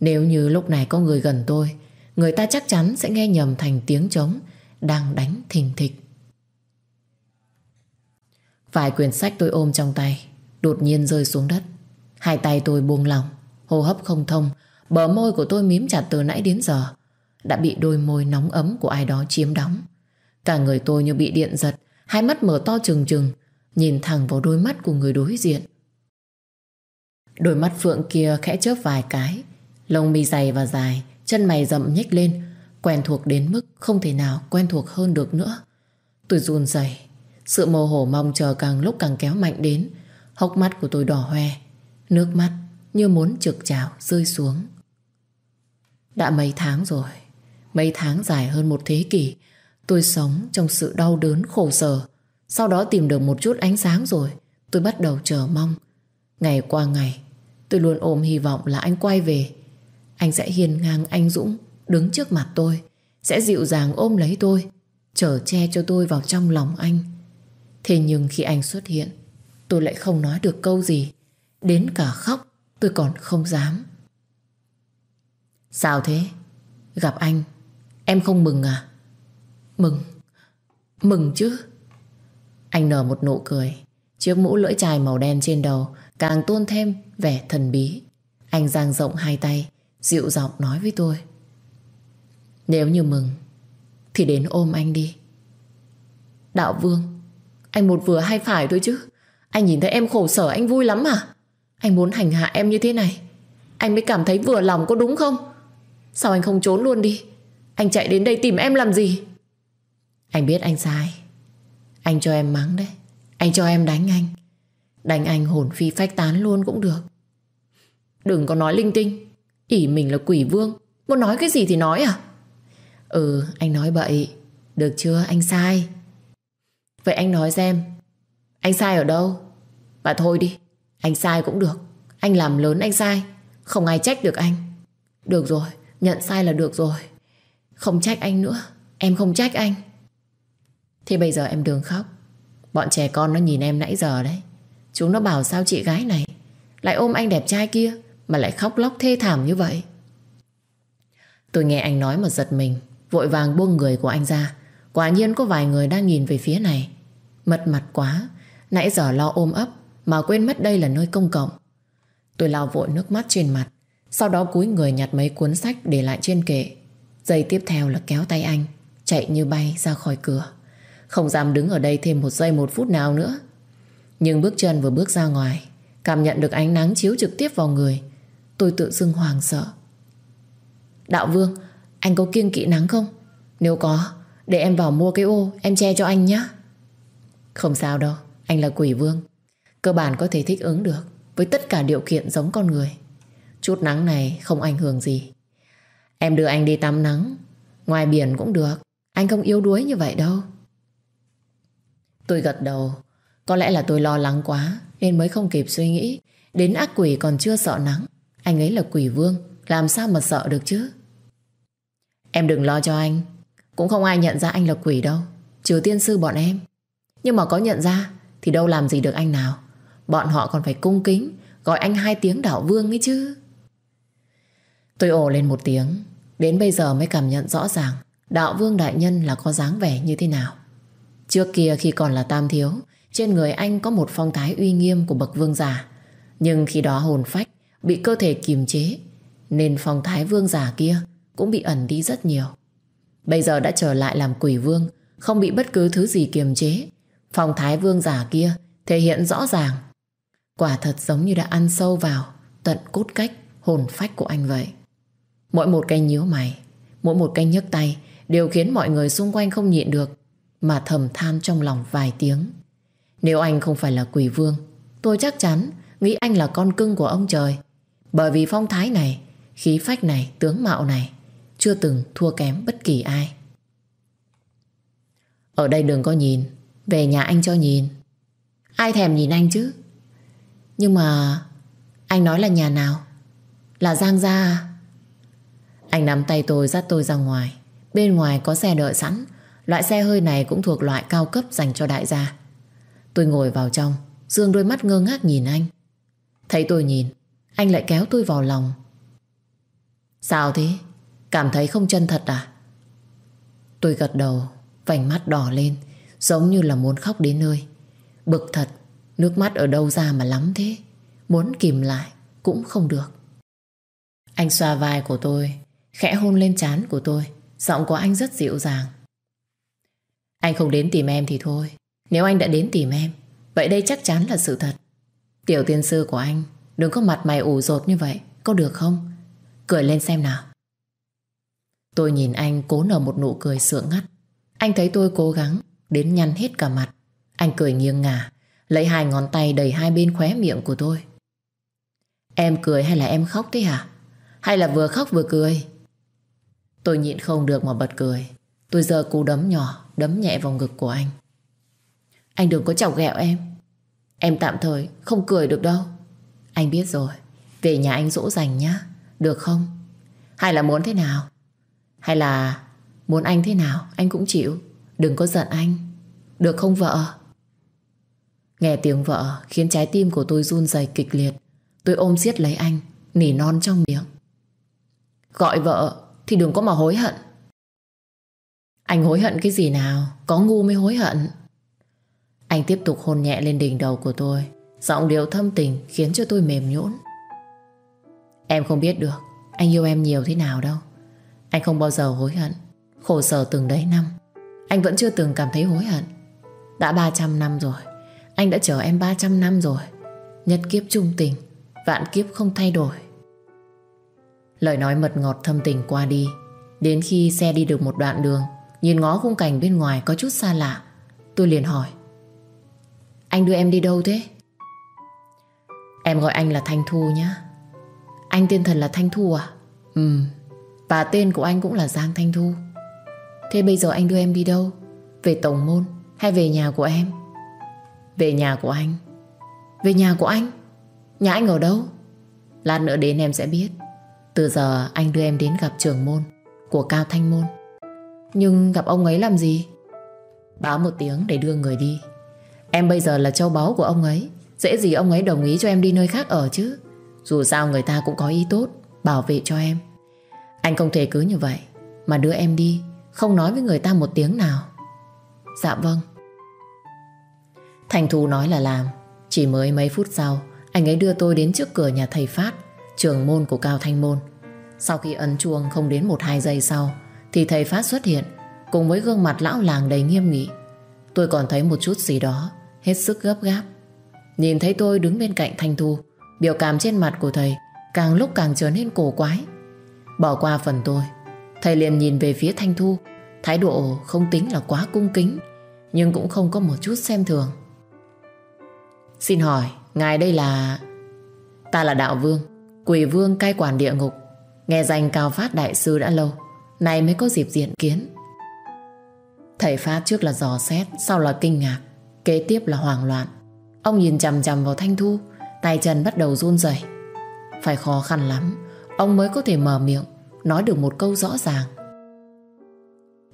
Nếu như lúc này có người gần tôi, Người ta chắc chắn sẽ nghe nhầm thành tiếng trống Đang đánh thình thịch. Vài quyển sách tôi ôm trong tay, Đột nhiên rơi xuống đất. Hai tay tôi buông lỏng, Hô hấp không thông Bờ môi của tôi mím chặt từ nãy đến giờ. Đã bị đôi môi nóng ấm của ai đó chiếm đóng. Cả người tôi như bị điện giật, Hai mắt mở to trừng trừng, Nhìn thẳng vào đôi mắt của người đối diện. Đôi mắt Phượng kia khẽ chớp vài cái, Lông mi dày và dài, Chân mày rậm nhếch lên, Quen thuộc đến mức không thể nào quen thuộc hơn được nữa. Tôi run rẩy, Sự mồ hổ mong chờ càng lúc càng kéo mạnh đến. Hốc mắt của tôi đỏ hoe, Nước mắt như muốn trực trào rơi xuống. Đã mấy tháng rồi, Mấy tháng dài hơn một thế kỷ, Tôi sống trong sự đau đớn khổ sở. Sau đó tìm được một chút ánh sáng rồi, Tôi bắt đầu chờ mong. Ngày qua ngày, Tôi luôn ôm hy vọng là anh quay về. Anh sẽ hiền ngang anh Dũng Đứng trước mặt tôi, Sẽ dịu dàng ôm lấy tôi, Chở che cho tôi vào trong lòng anh. Thế nhưng khi anh xuất hiện, Tôi lại không nói được câu gì. Đến cả khóc, tôi còn không dám. Sao thế? Gặp anh, Em không mừng à? Mừng. Mừng chứ. Anh nở một nụ cười. Chiếc mũ lưỡi chai màu đen trên đầu Càng tôn thêm vẻ thần bí. Anh dang rộng hai tay, Dịu giọng nói với tôi. Nếu như mừng, Thì đến ôm anh đi. Đạo Vương, Anh một vừa hai phải thôi chứ. Anh nhìn thấy em khổ sở, anh vui lắm à? Anh muốn hành hạ em như thế này, Anh mới cảm thấy vừa lòng có đúng không? Sao anh không trốn luôn đi? Anh chạy đến đây tìm em làm gì? Anh biết anh sai. Anh cho em mắng đấy. Anh cho em đánh anh. Đánh anh hồn phi phách tán luôn cũng được. Đừng có nói linh tinh. Ỉ mình là quỷ vương. Muốn nói cái gì thì nói à? Ừ anh nói bậy. Được chưa? Anh sai. Vậy anh nói xem. Anh sai ở đâu? Và thôi đi. Anh sai cũng được. Anh làm lớn anh sai. Không ai trách được anh. Được rồi. Nhận sai là được rồi. Không trách anh nữa. Em không trách anh. Thì bây giờ em đừng khóc. Bọn trẻ con nó nhìn em nãy giờ đấy. Chúng nó bảo sao chị gái này Lại ôm anh đẹp trai kia Mà lại khóc lóc thê thảm như vậy? Tôi nghe anh nói mà giật mình. Vội vàng buông người của anh ra. Quả nhiên có vài người đang nhìn về phía này. Mật mặt quá. Nãy giờ lo ôm ấp Mà quên mất đây là nơi công cộng. Tôi lao vội nước mắt trên mặt. Sau đó cúi người nhặt mấy cuốn sách để lại trên kệ. Giây tiếp theo là kéo tay anh, Chạy như bay ra khỏi cửa. Không dám đứng ở đây thêm một giây một phút nào nữa. Nhưng bước chân vừa bước ra ngoài, Cảm nhận được ánh nắng chiếu trực tiếp vào người. Tôi tự dưng hoàng sợ. Đạo Vương, Anh có kiêng kỵ nắng không? Nếu có, để em vào mua cái ô, Em che cho anh nhé Không sao đâu, Anh là quỷ vương. Cơ bản có thể thích ứng được Với tất cả điều kiện giống con người. Chút nắng này không ảnh hưởng gì. Em đưa anh đi tắm nắng. Ngoài biển cũng được. Anh không yếu đuối như vậy đâu. Tôi gật đầu. Có lẽ là tôi lo lắng quá, Nên mới không kịp suy nghĩ. Đến ác quỷ còn chưa sợ nắng. Anh ấy là quỷ vương. Làm sao mà sợ được chứ? Em đừng lo cho anh. Cũng không ai nhận ra anh là quỷ đâu. Trừ tiên sư bọn em. Nhưng mà có nhận ra, Thì đâu làm gì được anh nào. Bọn họ còn phải cung kính, Gọi anh hai tiếng đạo vương ấy chứ. Tôi ồ lên một tiếng. Đến bây giờ mới cảm nhận rõ ràng Đạo vương đại nhân là có dáng vẻ như thế nào. Trước kia khi còn là tam thiếu, Trên người anh có một phong thái uy nghiêm của bậc vương giả. Nhưng khi đó hồn phách Bị cơ thể kiềm chế, Nên phong thái vương giả kia Cũng bị ẩn đi rất nhiều. Bây giờ đã trở lại làm quỷ vương, Không bị bất cứ thứ gì kiềm chế. Phong thái vương giả kia Thể hiện rõ ràng. Quả thật giống như đã ăn sâu vào Tận cốt cách hồn phách của anh vậy. Mỗi một cái nhíu mày Mỗi một cái nhấc tay Đều khiến mọi người xung quanh không nhịn được Mà thầm than trong lòng vài tiếng. Nếu anh không phải là quỷ vương Tôi chắc chắn Nghĩ anh là con cưng của ông trời. Bởi vì phong thái này Khí phách này, tướng mạo này Chưa từng thua kém bất kỳ ai. Ở đây đừng có nhìn Về nhà anh cho nhìn. Ai thèm nhìn anh chứ? Nhưng mà Anh nói là nhà nào? Là Giang Gia à? Anh nắm tay tôi dắt tôi ra ngoài. Bên ngoài có xe đợi sẵn. Loại xe hơi này cũng thuộc loại cao cấp dành cho đại gia. Tôi ngồi vào trong. Dương đôi mắt ngơ ngác nhìn anh. Thấy tôi nhìn, Anh lại kéo tôi vào lòng. Sao thế? Cảm thấy không chân thật à? Tôi gật đầu, Vành mắt đỏ lên, Giống như là muốn khóc đến nơi. Bực thật, Nước mắt ở đâu ra mà lắm thế? Muốn kìm lại cũng không được. Anh xoa vai của tôi. Khẽ hôn lên trán của tôi. Giọng của anh rất dịu dàng. Anh không đến tìm em thì thôi. Nếu anh đã đến tìm em, Vậy đây chắc chắn là sự thật. Tiểu tiên sư của anh, Đừng có mặt mày ủ rột như vậy, Có được không? Cười lên xem nào. Tôi nhìn anh cố nở một nụ cười sượng ngắt. Anh thấy tôi cố gắng Đến nhăn hết cả mặt. Anh cười nghiêng ngả, Lấy hai ngón tay đầy hai bên khóe miệng của tôi. Em cười hay là em khóc thế hả? Hay là vừa khóc vừa cười? Tôi nhịn không được mà bật cười. Tôi giờ cú đấm nhỏ, Đấm nhẹ vào ngực của anh. Anh đừng có chọc ghẹo em. Em tạm thời không cười được đâu. Anh biết rồi. Về nhà anh dỗ dành nhá. Được không? Hay là muốn thế nào? Hay là muốn anh thế nào, Anh cũng chịu. Đừng có giận anh. Được không vợ? Nghe tiếng vợ khiến trái tim của tôi run rẩy kịch liệt. Tôi ôm siết lấy anh, Nỉ non trong miệng. Gọi vợ thì đừng có mà hối hận. Anh hối hận cái gì nào? Có ngu mới hối hận. Anh tiếp tục hôn nhẹ lên đỉnh đầu của tôi. Giọng điệu thâm tình Khiến cho tôi mềm nhũn. Em không biết được, Anh yêu em nhiều thế nào đâu. Anh không bao giờ hối hận. Khổ sở từng đấy năm. Anh vẫn chưa từng cảm thấy hối hận. Đã 300 năm rồi. Anh đã chờ em 300 năm rồi. Nhất kiếp trung tình, Vạn kiếp không thay đổi. Lời nói mật ngọt thâm tình qua đi Đến khi xe đi được một đoạn đường, Nhìn ngó khung cảnh bên ngoài có chút xa lạ, Tôi liền hỏi Anh đưa em đi đâu thế? Em gọi anh là Thanh Thu nhé Anh tên thần là Thanh Thu à? Ừ Và tên của anh cũng là Giang Thanh Thu Thế bây giờ anh đưa em đi đâu? Về Tổng Môn hay về nhà của em? Về nhà của anh Về nhà của anh? Nhà anh ở đâu? Lát nữa đến em sẽ biết từ giờ anh đưa em đến gặp trưởng môn Của Cao Thanh Môn. Nhưng gặp ông ấy làm gì? Báo một tiếng để đưa người đi. Em bây giờ là châu báu của ông ấy. Dễ gì ông ấy đồng ý cho em đi nơi khác ở chứ? Dù sao người ta cũng có ý tốt, Bảo vệ cho em. Anh không thể cứ như vậy Mà đưa em đi, Không nói với người ta một tiếng nào. Dạ vâng. Thành Thu nói là làm. Chỉ mới mấy phút sau, Anh ấy đưa tôi đến trước cửa nhà thầy Phát. Trường môn của Cao Thanh Môn. Sau khi ấn chuông không đến 1-2 giây sau, Thì thầy Phát xuất hiện, Cùng với gương mặt lão làng đầy nghiêm nghị. Tôi còn thấy một chút gì đó, Hết sức gấp gáp. Nhìn thấy tôi đứng bên cạnh Thanh Thu, Biểu cảm trên mặt của thầy Càng lúc càng trở nên cổ quái. Bỏ qua phần tôi, Thầy liền nhìn về phía Thanh Thu, Thái độ không tính là quá cung kính, Nhưng cũng không có một chút xem thường. Xin hỏi, Ngài đây là Ta là Đạo Vương. Quỷ vương cai quản địa ngục. Nghe danh cao phát đại sư đã lâu, Nay mới có dịp diện kiến. Thầy Phát trước là dò xét, Sau là kinh ngạc, Kế tiếp là hoảng loạn. Ông nhìn chằm chằm vào Thanh Thu, Tay chân bắt đầu run rẩy. Phải khó khăn lắm, Ông mới có thể mở miệng, Nói được một câu rõ ràng.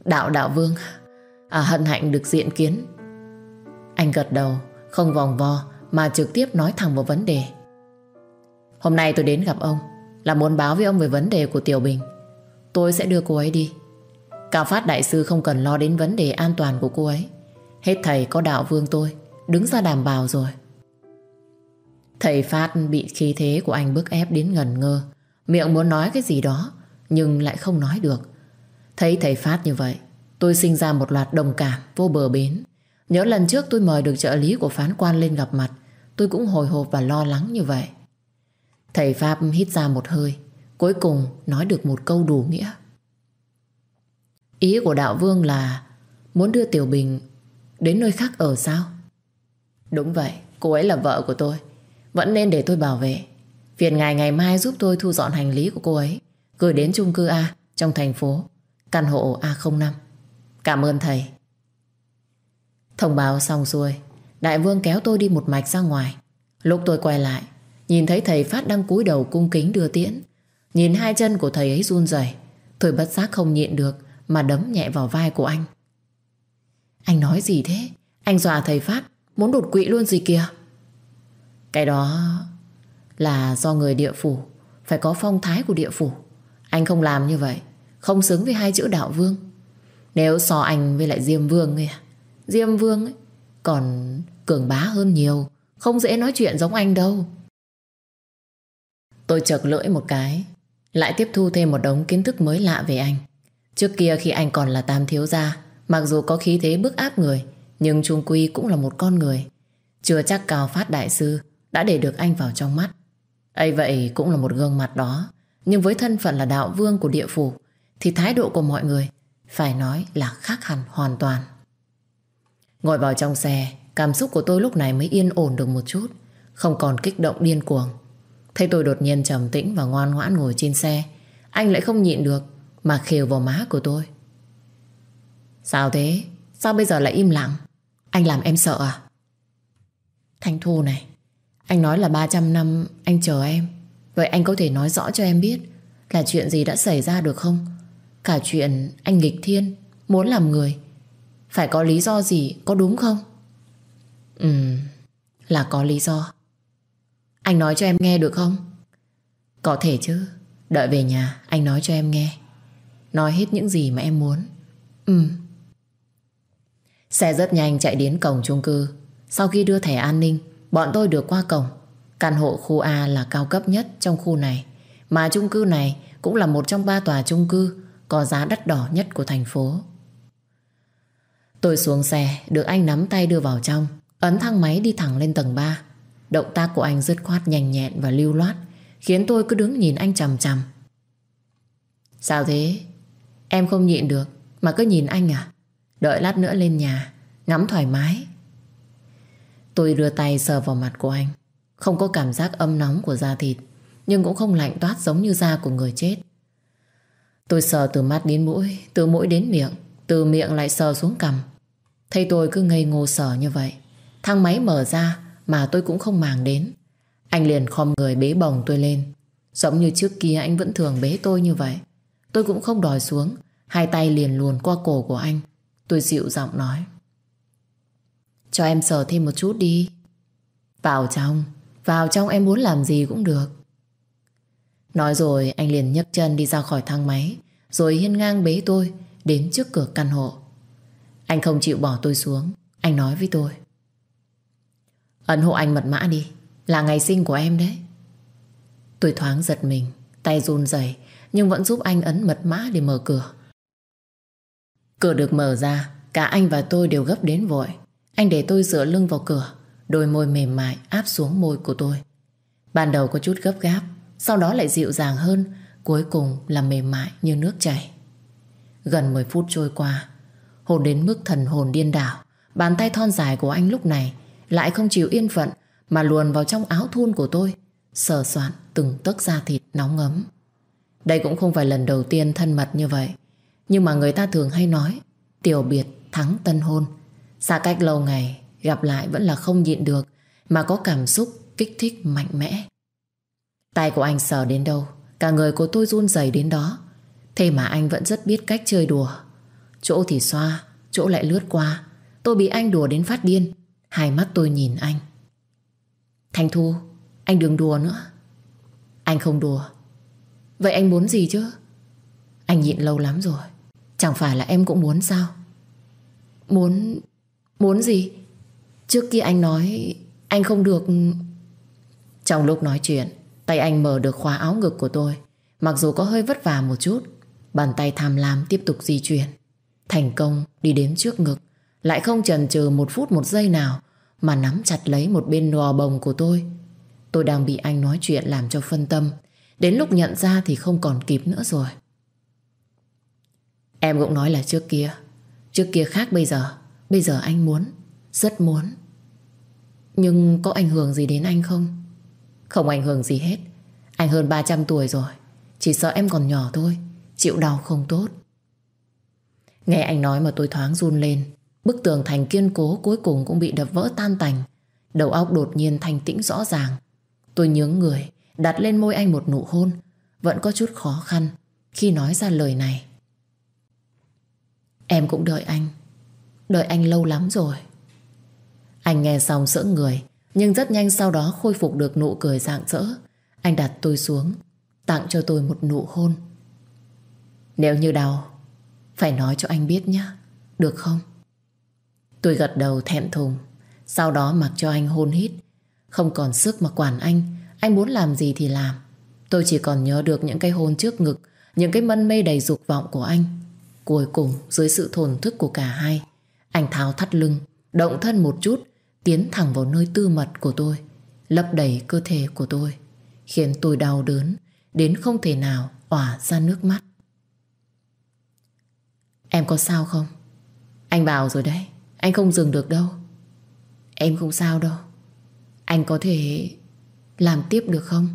Đạo đạo vương À hận hạnh được diện kiến. Anh gật đầu, Không vòng vo, Mà trực tiếp nói thẳng vào vấn đề. Hôm nay tôi đến gặp ông, Là muốn báo với ông về vấn đề của Tiểu Bình. Tôi sẽ đưa cô ấy đi. Cao Phát Đại Sư không cần lo đến vấn đề an toàn của cô ấy. Hết thầy có đạo vương tôi, Đứng ra đảm bảo rồi. Thầy Phát bị khí thế của anh bức ép đến ngần ngơ. Miệng muốn nói cái gì đó, Nhưng lại không nói được. Thấy thầy Phát như vậy, Tôi sinh ra một loạt đồng cảm vô bờ bến. Nhớ lần trước tôi mời được trợ lý của phán quan lên gặp mặt, Tôi cũng hồi hộp và lo lắng như vậy. Thầy Pháp hít ra một hơi, Cuối cùng nói được một câu đủ nghĩa. Ý của đạo vương là Muốn đưa Tiểu Bình Đến nơi khác ở sao? Đúng vậy, Cô ấy là vợ của tôi. Vẫn nên để tôi bảo vệ. Phiền ngài ngày mai giúp tôi thu dọn hành lý của cô ấy, Gửi đến chung cư A Trong thành phố, Căn hộ A05 Cảm ơn thầy. Thông báo xong xuôi, Đại vương kéo tôi đi một mạch ra ngoài. Lúc tôi quay lại Nhìn thấy thầy Phát đang cúi đầu cung kính đưa tiễn. Nhìn hai chân của thầy ấy run rẩy. Tôi bất giác không nhịn được Mà đấm nhẹ vào vai của anh. Anh nói gì thế? Anh dọa thầy Phát Muốn đột quỵ luôn gì kìa? Cái đó là do người địa phủ Phải có phong thái của địa phủ. Anh không làm như vậy Không xứng với hai chữ đạo vương. Nếu so anh với lại Diêm Vương ấy, Diêm Vương ấy, còn cường bá hơn nhiều Không dễ nói chuyện giống anh đâu. Tôi chợt lưỡi một cái, Lại tiếp thu thêm một đống kiến thức mới lạ về anh. Trước kia khi anh còn là tam thiếu gia, Mặc dù có khí thế bức áp người, Nhưng Trung Quy cũng là một con người. Chưa chắc cao phát đại sư Đã để được anh vào trong mắt. Ấy vậy cũng là một gương mặt đó, Nhưng với thân phận là đạo vương của địa phủ, Thì thái độ của mọi người Phải nói là khác hẳn hoàn toàn. Ngồi vào trong xe, Cảm xúc của tôi lúc này mới yên ổn được một chút, Không còn kích động điên cuồng. Thấy tôi đột nhiên trầm tĩnh và ngoan ngoãn ngồi trên xe, Anh lại không nhịn được Mà khều vào má của tôi Sao thế? Sao bây giờ lại im lặng? Anh làm em sợ à? Thanh Thu này, Anh nói là 300 năm anh chờ em Vậy anh có thể nói rõ cho em biết Là chuyện gì đã xảy ra được không? Cả chuyện anh nghịch thiên, Muốn làm người Phải có lý do gì, có đúng không? Ừ Là có lý do anh nói cho em nghe được không? Có thể chứ. Đợi về nhà, anh nói cho em nghe. Nói hết những gì mà em muốn. Ừ. Xe rất nhanh chạy đến cổng chung cư. Sau khi đưa thẻ an ninh, Bọn tôi được qua cổng. Căn hộ khu A là cao cấp nhất trong khu này. Mà chung cư này Cũng là một trong ba tòa chung cư Có giá đắt đỏ nhất của thành phố. Tôi xuống xe, Được anh nắm tay đưa vào trong. Ấn thang máy đi thẳng lên tầng 3 Động tác của anh dứt khoát nhanh nhẹn và lưu loát, Khiến tôi cứ đứng nhìn anh chằm chằm. Sao thế? Em không nhịn được Mà cứ nhìn anh à? Đợi lát nữa lên nhà, Ngắm thoải mái. Tôi đưa tay sờ vào mặt của anh. Không có cảm giác âm nóng của da thịt, Nhưng cũng không lạnh toát giống như da của người chết. Tôi sờ từ mắt đến mũi, Từ mũi đến miệng, Từ miệng lại sờ xuống cằm. Thấy tôi cứ ngây ngô sờ như vậy, Thang máy mở ra mà tôi cũng không màng đến. Anh liền khom người bế bồng tôi lên. Giống như trước kia anh vẫn thường bế tôi như vậy. Tôi cũng không đòi xuống. Hai tay liền luồn qua cổ của anh. Tôi dịu giọng nói. Cho em sờ thêm một chút đi. Vào trong. Vào trong em muốn làm gì cũng được. Nói rồi, anh liền nhấc chân đi ra khỏi thang máy. Rồi hiên ngang bế tôi đến trước cửa căn hộ. Anh không chịu bỏ tôi xuống. Anh nói với tôi. Ấn hộ anh mật mã đi. Là ngày sinh của em đấy. Tôi thoáng giật mình, Tay run rẩy, Nhưng vẫn giúp anh ấn mật mã để mở cửa. Cửa được mở ra, Cả anh và tôi đều gấp đến vội. Anh để tôi dựa lưng vào cửa, Đôi môi mềm mại áp xuống môi của tôi. Ban đầu có chút gấp gáp, Sau đó lại dịu dàng hơn, Cuối cùng là mềm mại như nước chảy. Gần 10 phút trôi qua, Hồn đến mức thần hồn điên đảo, Bàn tay thon dài của anh lúc này lại không chịu yên phận mà luồn vào trong áo thun của tôi, sờ soạn từng tấc da thịt nóng ngấm Đây cũng không phải lần đầu tiên thân mật như vậy, nhưng mà người ta thường hay nói tiểu biệt thắng tân hôn. Xa cách lâu ngày, gặp lại vẫn là không nhịn được mà có cảm xúc kích thích mạnh mẽ. Tay của anh sờ đến đâu, cả người của tôi run rẩy đến đó. Thế mà anh vẫn rất biết cách chơi đùa. Chỗ thì xoa, chỗ lại lướt qua. Tôi bị anh đùa đến phát điên. Hai mắt tôi nhìn anh. Thanh Thu, Anh đừng đùa nữa. Anh không đùa. Vậy anh muốn gì chứ? Anh nhịn lâu lắm rồi. Chẳng phải là em cũng muốn sao? Muốn Muốn gì? Trước kia anh nói Anh không được. Trong lúc nói chuyện, Tay anh mở được khóa áo ngực của tôi. Mặc dù có hơi vất vả một chút, Bàn tay tham lam tiếp tục di chuyển. Thành công đi đến trước ngực, Lại không chần chừ một phút một giây nào mà nắm chặt lấy một bên nò bồng của tôi. Tôi đang bị anh nói chuyện làm cho phân tâm. Đến lúc nhận ra thì không còn kịp nữa rồi. Em cũng nói là trước kia. Trước kia khác bây giờ. Bây giờ anh muốn. Rất muốn. Nhưng có ảnh hưởng gì đến anh không? Không ảnh hưởng gì hết. Anh hơn 300 tuổi rồi Chỉ sợ em còn nhỏ thôi Chịu đau không tốt Nghe anh nói mà tôi thoáng run lên Bức tường thành kiên cố cuối cùng cũng bị đập vỡ tan tành. Đầu óc đột nhiên thanh tĩnh rõ ràng. Tôi nhướng người, Đặt lên môi anh một nụ hôn. Vẫn có chút khó khăn Khi nói ra lời này. Em cũng đợi anh. Đợi anh lâu lắm rồi. Anh nghe xong sỡ người, Nhưng rất nhanh sau đó khôi phục được nụ cười rạng rỡ. Anh đặt tôi xuống, Tặng cho tôi một nụ hôn. Nếu như đau, Phải nói cho anh biết nhé. Được không? Tôi gật đầu thẹn thùng. Sau đó mặc cho anh hôn hít. Không còn sức mà quản anh. Anh muốn làm gì thì làm. Tôi chỉ còn nhớ được những cái hôn trước ngực, Những cái mân mê đầy dục vọng của anh. Cuối cùng, dưới sự thổn thức của cả hai, Anh tháo thắt lưng, Động thân một chút, Tiến thẳng vào nơi tư mật của tôi, Lấp đầy cơ thể của tôi, Khiến tôi đau đớn Đến không thể nào òa ra nước mắt. Em có sao không? Anh bảo rồi đấy. Anh không dừng được đâu. Em không sao đâu. Anh có thể làm tiếp được không?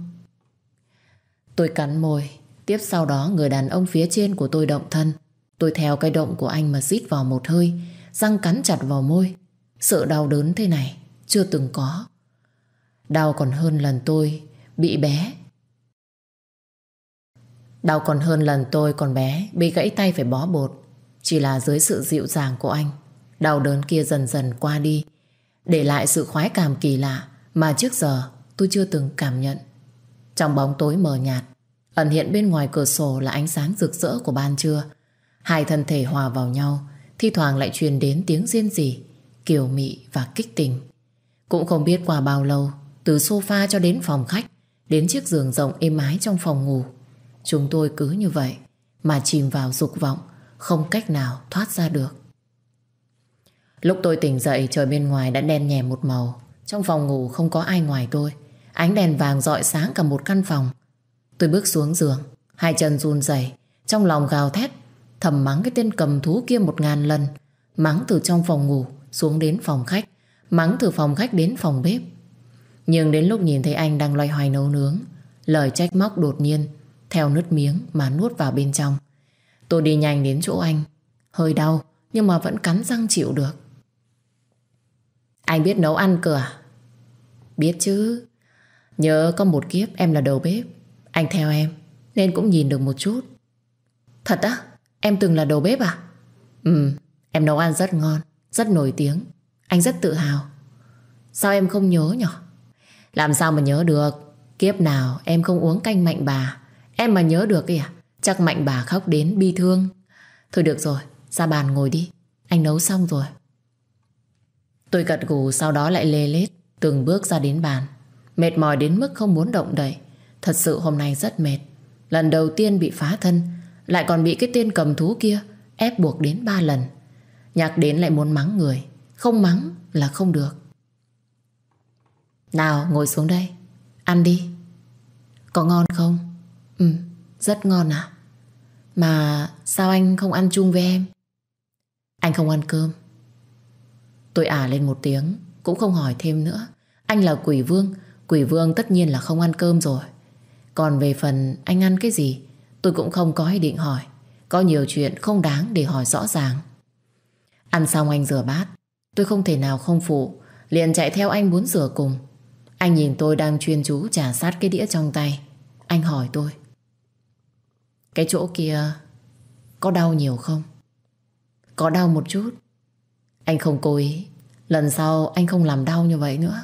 Tôi cắn môi. Tiếp sau đó, người đàn ông phía trên của tôi động thân. Tôi theo cái động của anh mà rít vào một hơi, Răng cắn chặt vào môi. Sự đau đớn thế này, Chưa từng có. Đau còn hơn lần tôi Bị bé. Đau còn hơn lần tôi còn bé Bị gãy tay phải bó bột. Chỉ là dưới sự dịu dàng của anh. Đau đớn kia dần dần qua đi. Để lại sự khoái cảm kỳ lạ Mà trước giờ tôi chưa từng cảm nhận. Trong bóng tối mờ nhạt, Ẩn hiện bên ngoài cửa sổ là ánh sáng rực rỡ của ban trưa. Hai thân thể hòa vào nhau, Thi thoảng lại truyền đến tiếng riêng rỉ, Kiều mị và kích tình. Cũng không biết qua bao lâu, Từ sofa cho đến phòng khách, Đến chiếc giường rộng êm ái trong phòng ngủ. Chúng tôi cứ như vậy Mà chìm vào dục vọng, Không cách nào thoát ra được. Lúc tôi tỉnh dậy, Trời bên ngoài đã đen nhèm một màu. Trong phòng ngủ không có ai ngoài tôi. Ánh đèn vàng rọi sáng cả một căn phòng. Tôi bước xuống giường, Hai chân run rẩy, Trong lòng gào thét, Thầm mắng cái tên cầm thú kia một ngàn lần. Mắng từ trong phòng ngủ Xuống đến phòng khách, Mắng từ phòng khách đến phòng bếp. Nhưng đến lúc nhìn thấy anh đang loay hoay nấu nướng, Lời trách móc đột nhiên, Theo nứt miếng mà nuốt vào bên trong. Tôi đi nhanh đến chỗ anh. Hơi đau, Nhưng mà vẫn cắn răng chịu được. Anh biết nấu ăn cơ à? Biết chứ Nhớ có một kiếp em là đầu bếp Anh theo em Nên cũng nhìn được một chút Thật á? Em từng là đầu bếp à? Ừ, em nấu ăn rất ngon, rất nổi tiếng. Anh rất tự hào. Sao em không nhớ nhở? Làm sao mà nhớ được? Kiếp nào em không uống canh mạnh bà. Em mà nhớ được kìa, chắc mạnh bà khóc đến bi thương. Thôi được rồi, ra bàn ngồi đi. Anh nấu xong rồi. Tôi gật gù sau đó lại lê lết, từng bước ra đến bàn. Mệt mỏi đến mức không muốn động đậy. Thật sự hôm nay rất mệt. Lần đầu tiên bị phá thân, lại còn bị cái tên cầm thú kia ép buộc đến ba lần. Nhạc đến lại muốn mắng người. Không mắng là không được. Nào ngồi xuống đây. Ăn đi. Có ngon không? Ừ, rất ngon à. Mà sao anh không ăn chung với em? Anh không ăn cơm. Tôi ả lên một tiếng, cũng không hỏi thêm nữa. Anh là quỷ vương, quỷ vương tất nhiên là không ăn cơm rồi. Còn về phần anh ăn cái gì Tôi cũng không có ý định hỏi Có nhiều chuyện không đáng để hỏi rõ ràng Ăn xong anh rửa bát Tôi không thể nào không phụ Liền chạy theo anh muốn rửa cùng Anh nhìn tôi đang chuyên chú trả sát cái đĩa trong tay Anh hỏi tôi Cái chỗ kia Có đau nhiều không? Có đau một chút anh không cố ý. Lần sau anh không làm đau như vậy nữa.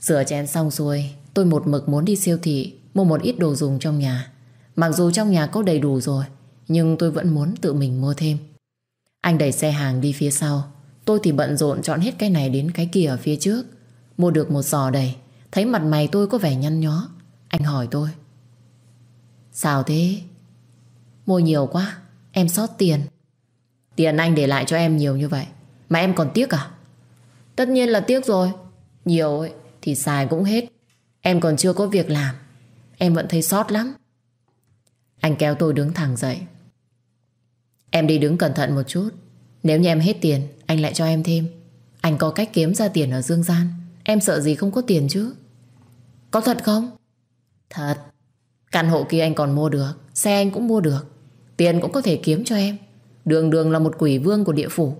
Rửa chén xong xuôi, Tôi một mực muốn đi siêu thị, Mua một ít đồ dùng trong nhà. Mặc dù trong nhà có đầy đủ rồi, Nhưng tôi vẫn muốn tự mình mua thêm. Anh đẩy xe hàng đi phía sau. Tôi thì bận rộn chọn hết cái này đến cái kia ở phía trước. Mua được một giò đầy. Thấy mặt mày tôi có vẻ nhăn nhó. Anh hỏi tôi. Sao thế? Mua nhiều quá, Em sót tiền. Tiền anh để lại cho em nhiều như vậy. Mà em còn tiếc à? Tất nhiên là tiếc rồi. Nhiều ấy, thì xài cũng hết. Em còn chưa có việc làm. Em vẫn thấy sót lắm. Anh kéo tôi đứng thẳng dậy. Em đi đứng cẩn thận một chút. Nếu như em hết tiền Anh lại cho em thêm. Anh có cách kiếm ra tiền ở Dương Gian. Em sợ gì không có tiền chứ? Có thật không? Thật. Căn hộ kia anh còn mua được Xe anh cũng mua được. Tiền cũng có thể kiếm cho em. Đường đường là một quỷ vương của địa phủ.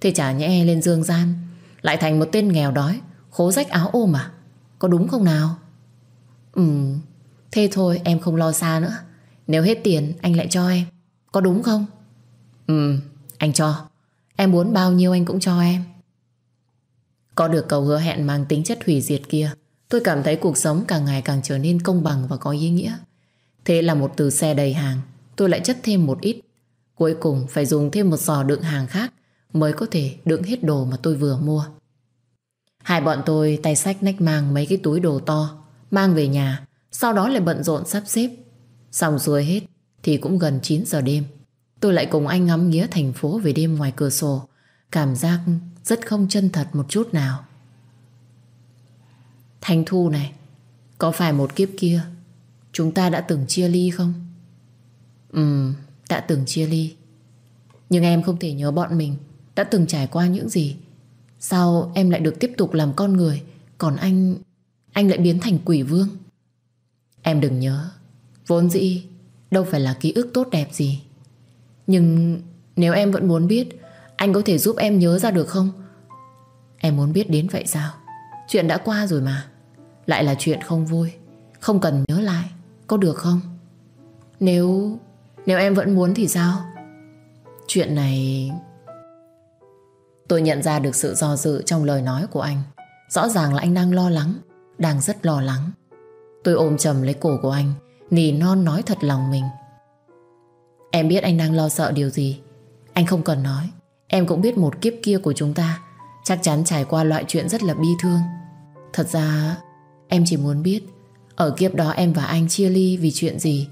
Thế chả nhẽ lên dương gian, Lại thành một tên nghèo đói, Khố rách áo ôm à? Có đúng không nào? Ừ Thế thôi, em không lo xa nữa. Nếu hết tiền, anh lại cho em. Có đúng không? Ừ anh cho. Em muốn bao nhiêu anh cũng cho em. Có được cầu hứa hẹn mang tính chất hủy diệt kia, Tôi cảm thấy cuộc sống càng ngày càng trở nên công bằng và có ý nghĩa. Thế là một từ xe đầy hàng, Tôi lại chất thêm một ít Cuối cùng phải dùng thêm một giò đựng hàng khác Mới có thể đựng hết đồ mà tôi vừa mua. Hai bọn tôi tay sách nách mang mấy cái túi đồ to Mang về nhà Sau đó lại bận rộn sắp xếp. Xong xuôi hết Thì cũng gần 9 giờ đêm. Tôi lại cùng anh ngắm nghía thành phố về đêm ngoài cửa sổ Cảm giác rất không chân thật một chút nào. Thanh Thu này Có phải một kiếp kia Chúng ta đã từng chia ly không? Ừm, đã từng chia ly. Nhưng em không thể nhớ bọn mình Đã từng trải qua những gì. Sao em lại được tiếp tục làm con người, Còn anh Anh lại biến thành quỷ vương? Em đừng nhớ. Vốn dĩ, đâu phải là ký ức tốt đẹp gì. Nhưng nếu em vẫn muốn biết, Anh có thể giúp em nhớ ra được không? Em muốn biết đến vậy sao? Chuyện đã qua rồi mà. Lại là chuyện không vui, Không cần nhớ lại, Có được không? Nếu nếu em vẫn muốn thì sao? Chuyện này Tôi nhận ra được sự do dự trong lời nói của anh. Rõ ràng là anh đang lo lắng, Đang rất lo lắng. Tôi ôm chầm lấy cổ của anh, Nì non nói thật lòng mình. Em biết anh đang lo sợ điều gì. Anh không cần nói. Em cũng biết một kiếp kia của chúng ta Chắc chắn trải qua loại chuyện rất là bi thương. Thật ra, Em chỉ muốn biết, Ở kiếp đó em và anh chia ly vì chuyện gì?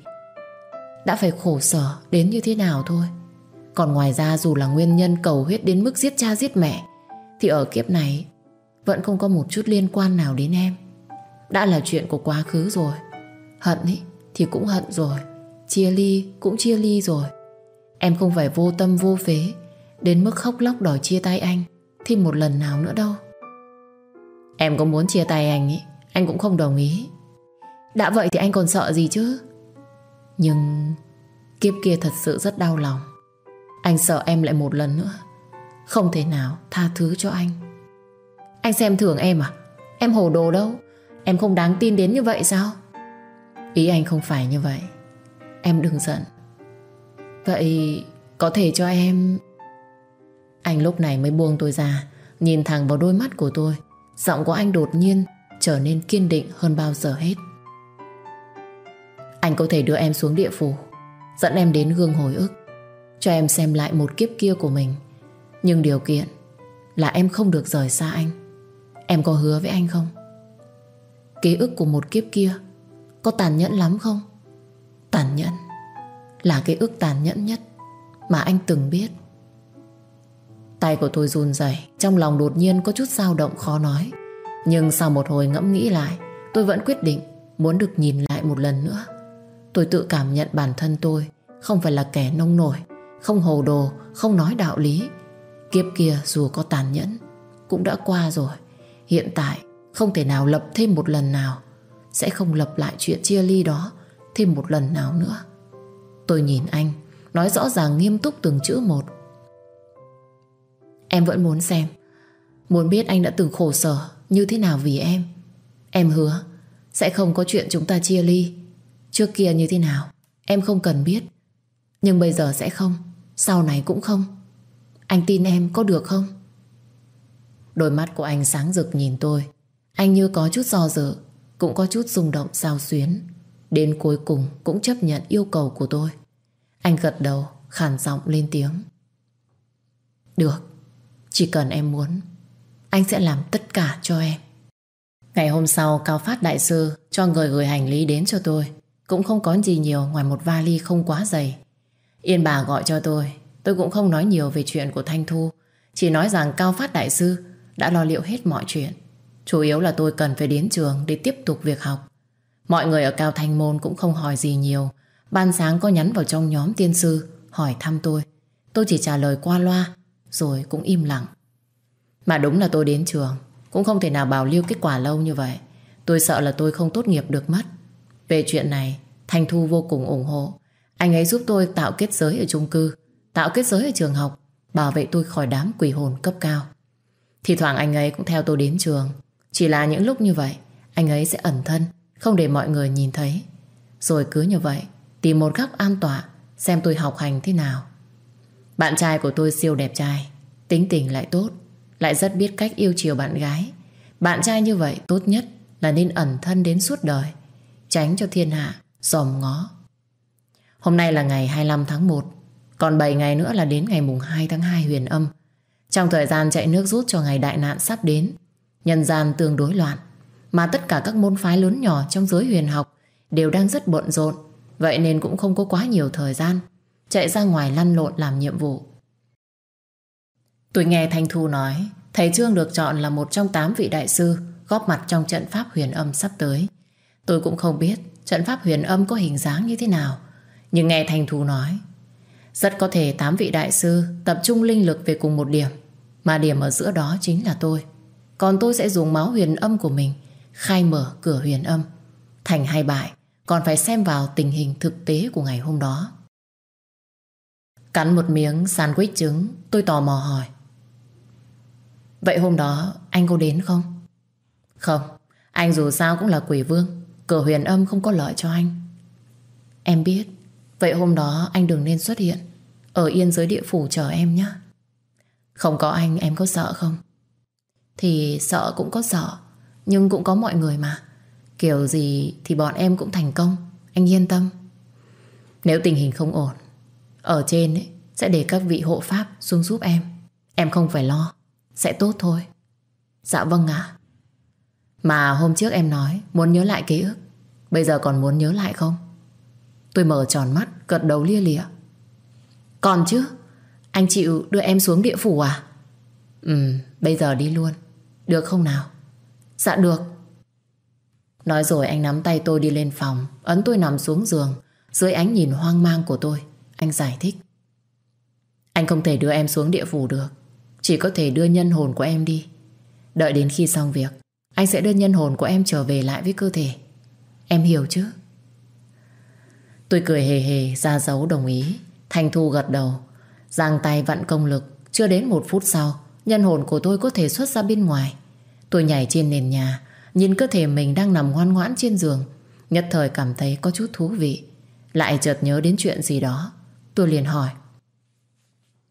Đã phải khổ sở Đến như thế nào thôi. Còn ngoài ra dù là nguyên nhân cầu huyết Đến mức giết cha giết mẹ, Thì ở kiếp này Vẫn không có một chút liên quan nào đến em. Đã là chuyện của quá khứ rồi. Hận ý thì cũng hận rồi. Chia ly cũng chia ly rồi. Em không phải vô tâm vô phế, Đến mức khóc lóc đòi chia tay anh Thêm một lần nào nữa đâu. Em có muốn chia tay anh ý, Anh cũng không đồng ý. Đã vậy thì anh còn sợ gì chứ? Nhưng Kiếp kia thật sự rất đau lòng. Anh sợ em lại một lần nữa. Không thể nào tha thứ cho anh. Anh xem thường em à? Em hồ đồ đâu? Em không đáng tin đến như vậy sao? Ý anh không phải như vậy. Em đừng giận. Vậy có thể cho em Anh lúc này mới buông tôi ra, Nhìn thẳng vào đôi mắt của tôi. Giọng của anh đột nhiên Trở nên kiên định hơn bao giờ hết. Anh có thể đưa em xuống địa phủ, Dẫn em đến gương hồi ức, Cho em xem lại một kiếp kia của mình. Nhưng điều kiện Là em không được rời xa anh. Em có hứa với anh không? Ký ức của một kiếp kia Có tàn nhẫn lắm không? Tàn nhẫn Là cái ức tàn nhẫn nhất Mà anh từng biết. Tay của tôi run rẩy, Trong lòng đột nhiên có chút dao động khó nói. Nhưng sau một hồi ngẫm nghĩ lại, Tôi vẫn quyết định Muốn được nhìn lại một lần nữa. Tôi tự cảm nhận bản thân tôi Không phải là kẻ nông nổi Không hồ đồ, không nói đạo lý. Kiếp kia dù có tàn nhẫn Cũng đã qua rồi. Hiện tại không thể nào lập thêm một lần nào. Sẽ không lập lại chuyện chia ly đó Thêm một lần nào nữa. Tôi nhìn anh Nói rõ ràng nghiêm túc từng chữ một. Em vẫn muốn xem. Muốn biết anh đã từng khổ sở Như thế nào vì em. Em hứa Sẽ không có chuyện chúng ta chia ly. Trước kia như thế nào? Em không cần biết. Nhưng bây giờ sẽ không. Sau này cũng không. Anh tin em có được không? Đôi mắt của anh sáng rực nhìn tôi. Anh như có chút do dự, Cũng có chút rung động sao xuyến. Đến cuối cùng cũng chấp nhận yêu cầu của tôi. Anh gật đầu Khản giọng lên tiếng. Được, Chỉ cần em muốn, Anh sẽ làm tất cả cho em. Ngày hôm sau, Cao Phát Đại Sư Cho người gửi hành lý đến cho tôi. Cũng không có gì nhiều ngoài một vali không quá dày. Yên bà gọi cho tôi. Tôi cũng không nói nhiều về chuyện của Thanh Thu. Chỉ nói rằng Cao Phát Đại Sư Đã lo liệu hết mọi chuyện. Chủ yếu là tôi cần phải đến trường Để tiếp tục việc học. Mọi người ở Cao Thanh Môn cũng không hỏi gì nhiều. Ban sáng có nhắn vào trong nhóm tiên sư, Hỏi thăm tôi. Tôi chỉ trả lời qua loa, Rồi cũng im lặng. Mà đúng là tôi đến trường, Cũng không thể nào bảo lưu kết quả lâu như vậy. Tôi sợ là tôi không tốt nghiệp được mất. Về chuyện này, Thanh Thu vô cùng ủng hộ. Anh ấy giúp tôi tạo kết giới ở chung cư, tạo kết giới ở trường học, bảo vệ tôi khỏi đám quỷ hồn cấp cao. Thì thoảng anh ấy cũng theo tôi đến trường. Chỉ là những lúc như vậy, anh ấy sẽ ẩn thân, không để mọi người nhìn thấy. Rồi cứ như vậy, tìm một góc an tọa, xem tôi học hành thế nào. Bạn trai của tôi siêu đẹp trai, tính tình lại tốt, lại rất biết cách yêu chiều bạn gái. Bạn trai như vậy tốt nhất là nên ẩn thân đến suốt đời, tránh cho thiên hạ dòm ngó. Hôm nay là ngày 25 tháng 1, còn 7 ngày nữa là đến ngày mùng 2 tháng 2 huyền âm. Trong thời gian chạy nước rút cho ngày đại nạn sắp đến, nhân gian tương đối loạn, mà tất cả các môn phái lớn nhỏ trong giới huyền học đều đang rất bận rộn, vậy nên cũng không có quá nhiều thời gian chạy ra ngoài lăn lộn làm nhiệm vụ. Tôi nghe Thanh Thu nói, thầy Trương được chọn là một trong 8 vị đại sư góp mặt trong trận pháp huyền âm sắp tới. Tôi cũng không biết trận pháp huyền âm có hình dáng như thế nào, nhưng nghe thành Thu nói, rất có thể tám vị đại sư tập trung linh lực về cùng một điểm, mà điểm ở giữa đó chính là tôi. Còn tôi sẽ dùng máu huyền âm của mình khai mở cửa huyền âm. Thành hay bại, còn phải xem vào tình hình thực tế của ngày hôm đó. Cắn một miếng sandwich trứng, tôi tò mò hỏi. Vậy hôm đó anh có đến không? Không, anh dù sao cũng là quỷ vương, cửa huyền âm không có lợi cho anh. Em biết, vậy hôm đó anh đừng nên xuất hiện, ở yên giới địa phủ chờ em nhé. Không có anh em có sợ không? Thì sợ cũng có sợ, nhưng cũng có mọi người mà. Kiểu gì thì bọn em cũng thành công, anh yên tâm. Nếu tình hình không ổn, ở trên ấy, sẽ để các vị hộ pháp xuống giúp em. Em không phải lo, sẽ tốt thôi. Dạ vâng ạ. Mà hôm trước em nói muốn nhớ lại ký ức, bây giờ còn muốn nhớ lại không? Tôi mở tròn mắt, gật đầu lia lịa. Còn chứ, anh chịu đưa em xuống địa phủ à? Ừ, bây giờ đi luôn. Được không nào? Dạ được. Nói rồi anh nắm tay tôi đi lên phòng, ấn tôi nằm xuống giường, dưới ánh nhìn hoang mang của tôi. Anh giải thích Anh không thể đưa em xuống địa phủ được Chỉ có thể đưa nhân hồn của em đi Đợi đến khi xong việc anh sẽ đưa nhân hồn của em trở về lại với cơ thể. Em hiểu chứ? Tôi cười hề hề, ra dấu đồng ý. Thanh Thu gật đầu. Giang tay vặn công lực. Chưa đến một phút sau, Nhân hồn của tôi có thể xuất ra bên ngoài. Tôi nhảy trên nền nhà, Nhìn cơ thể mình đang nằm ngoan ngoãn trên giường. Nhất thời cảm thấy có chút thú vị. Lại chợt nhớ đến chuyện gì đó. Tôi liền hỏi.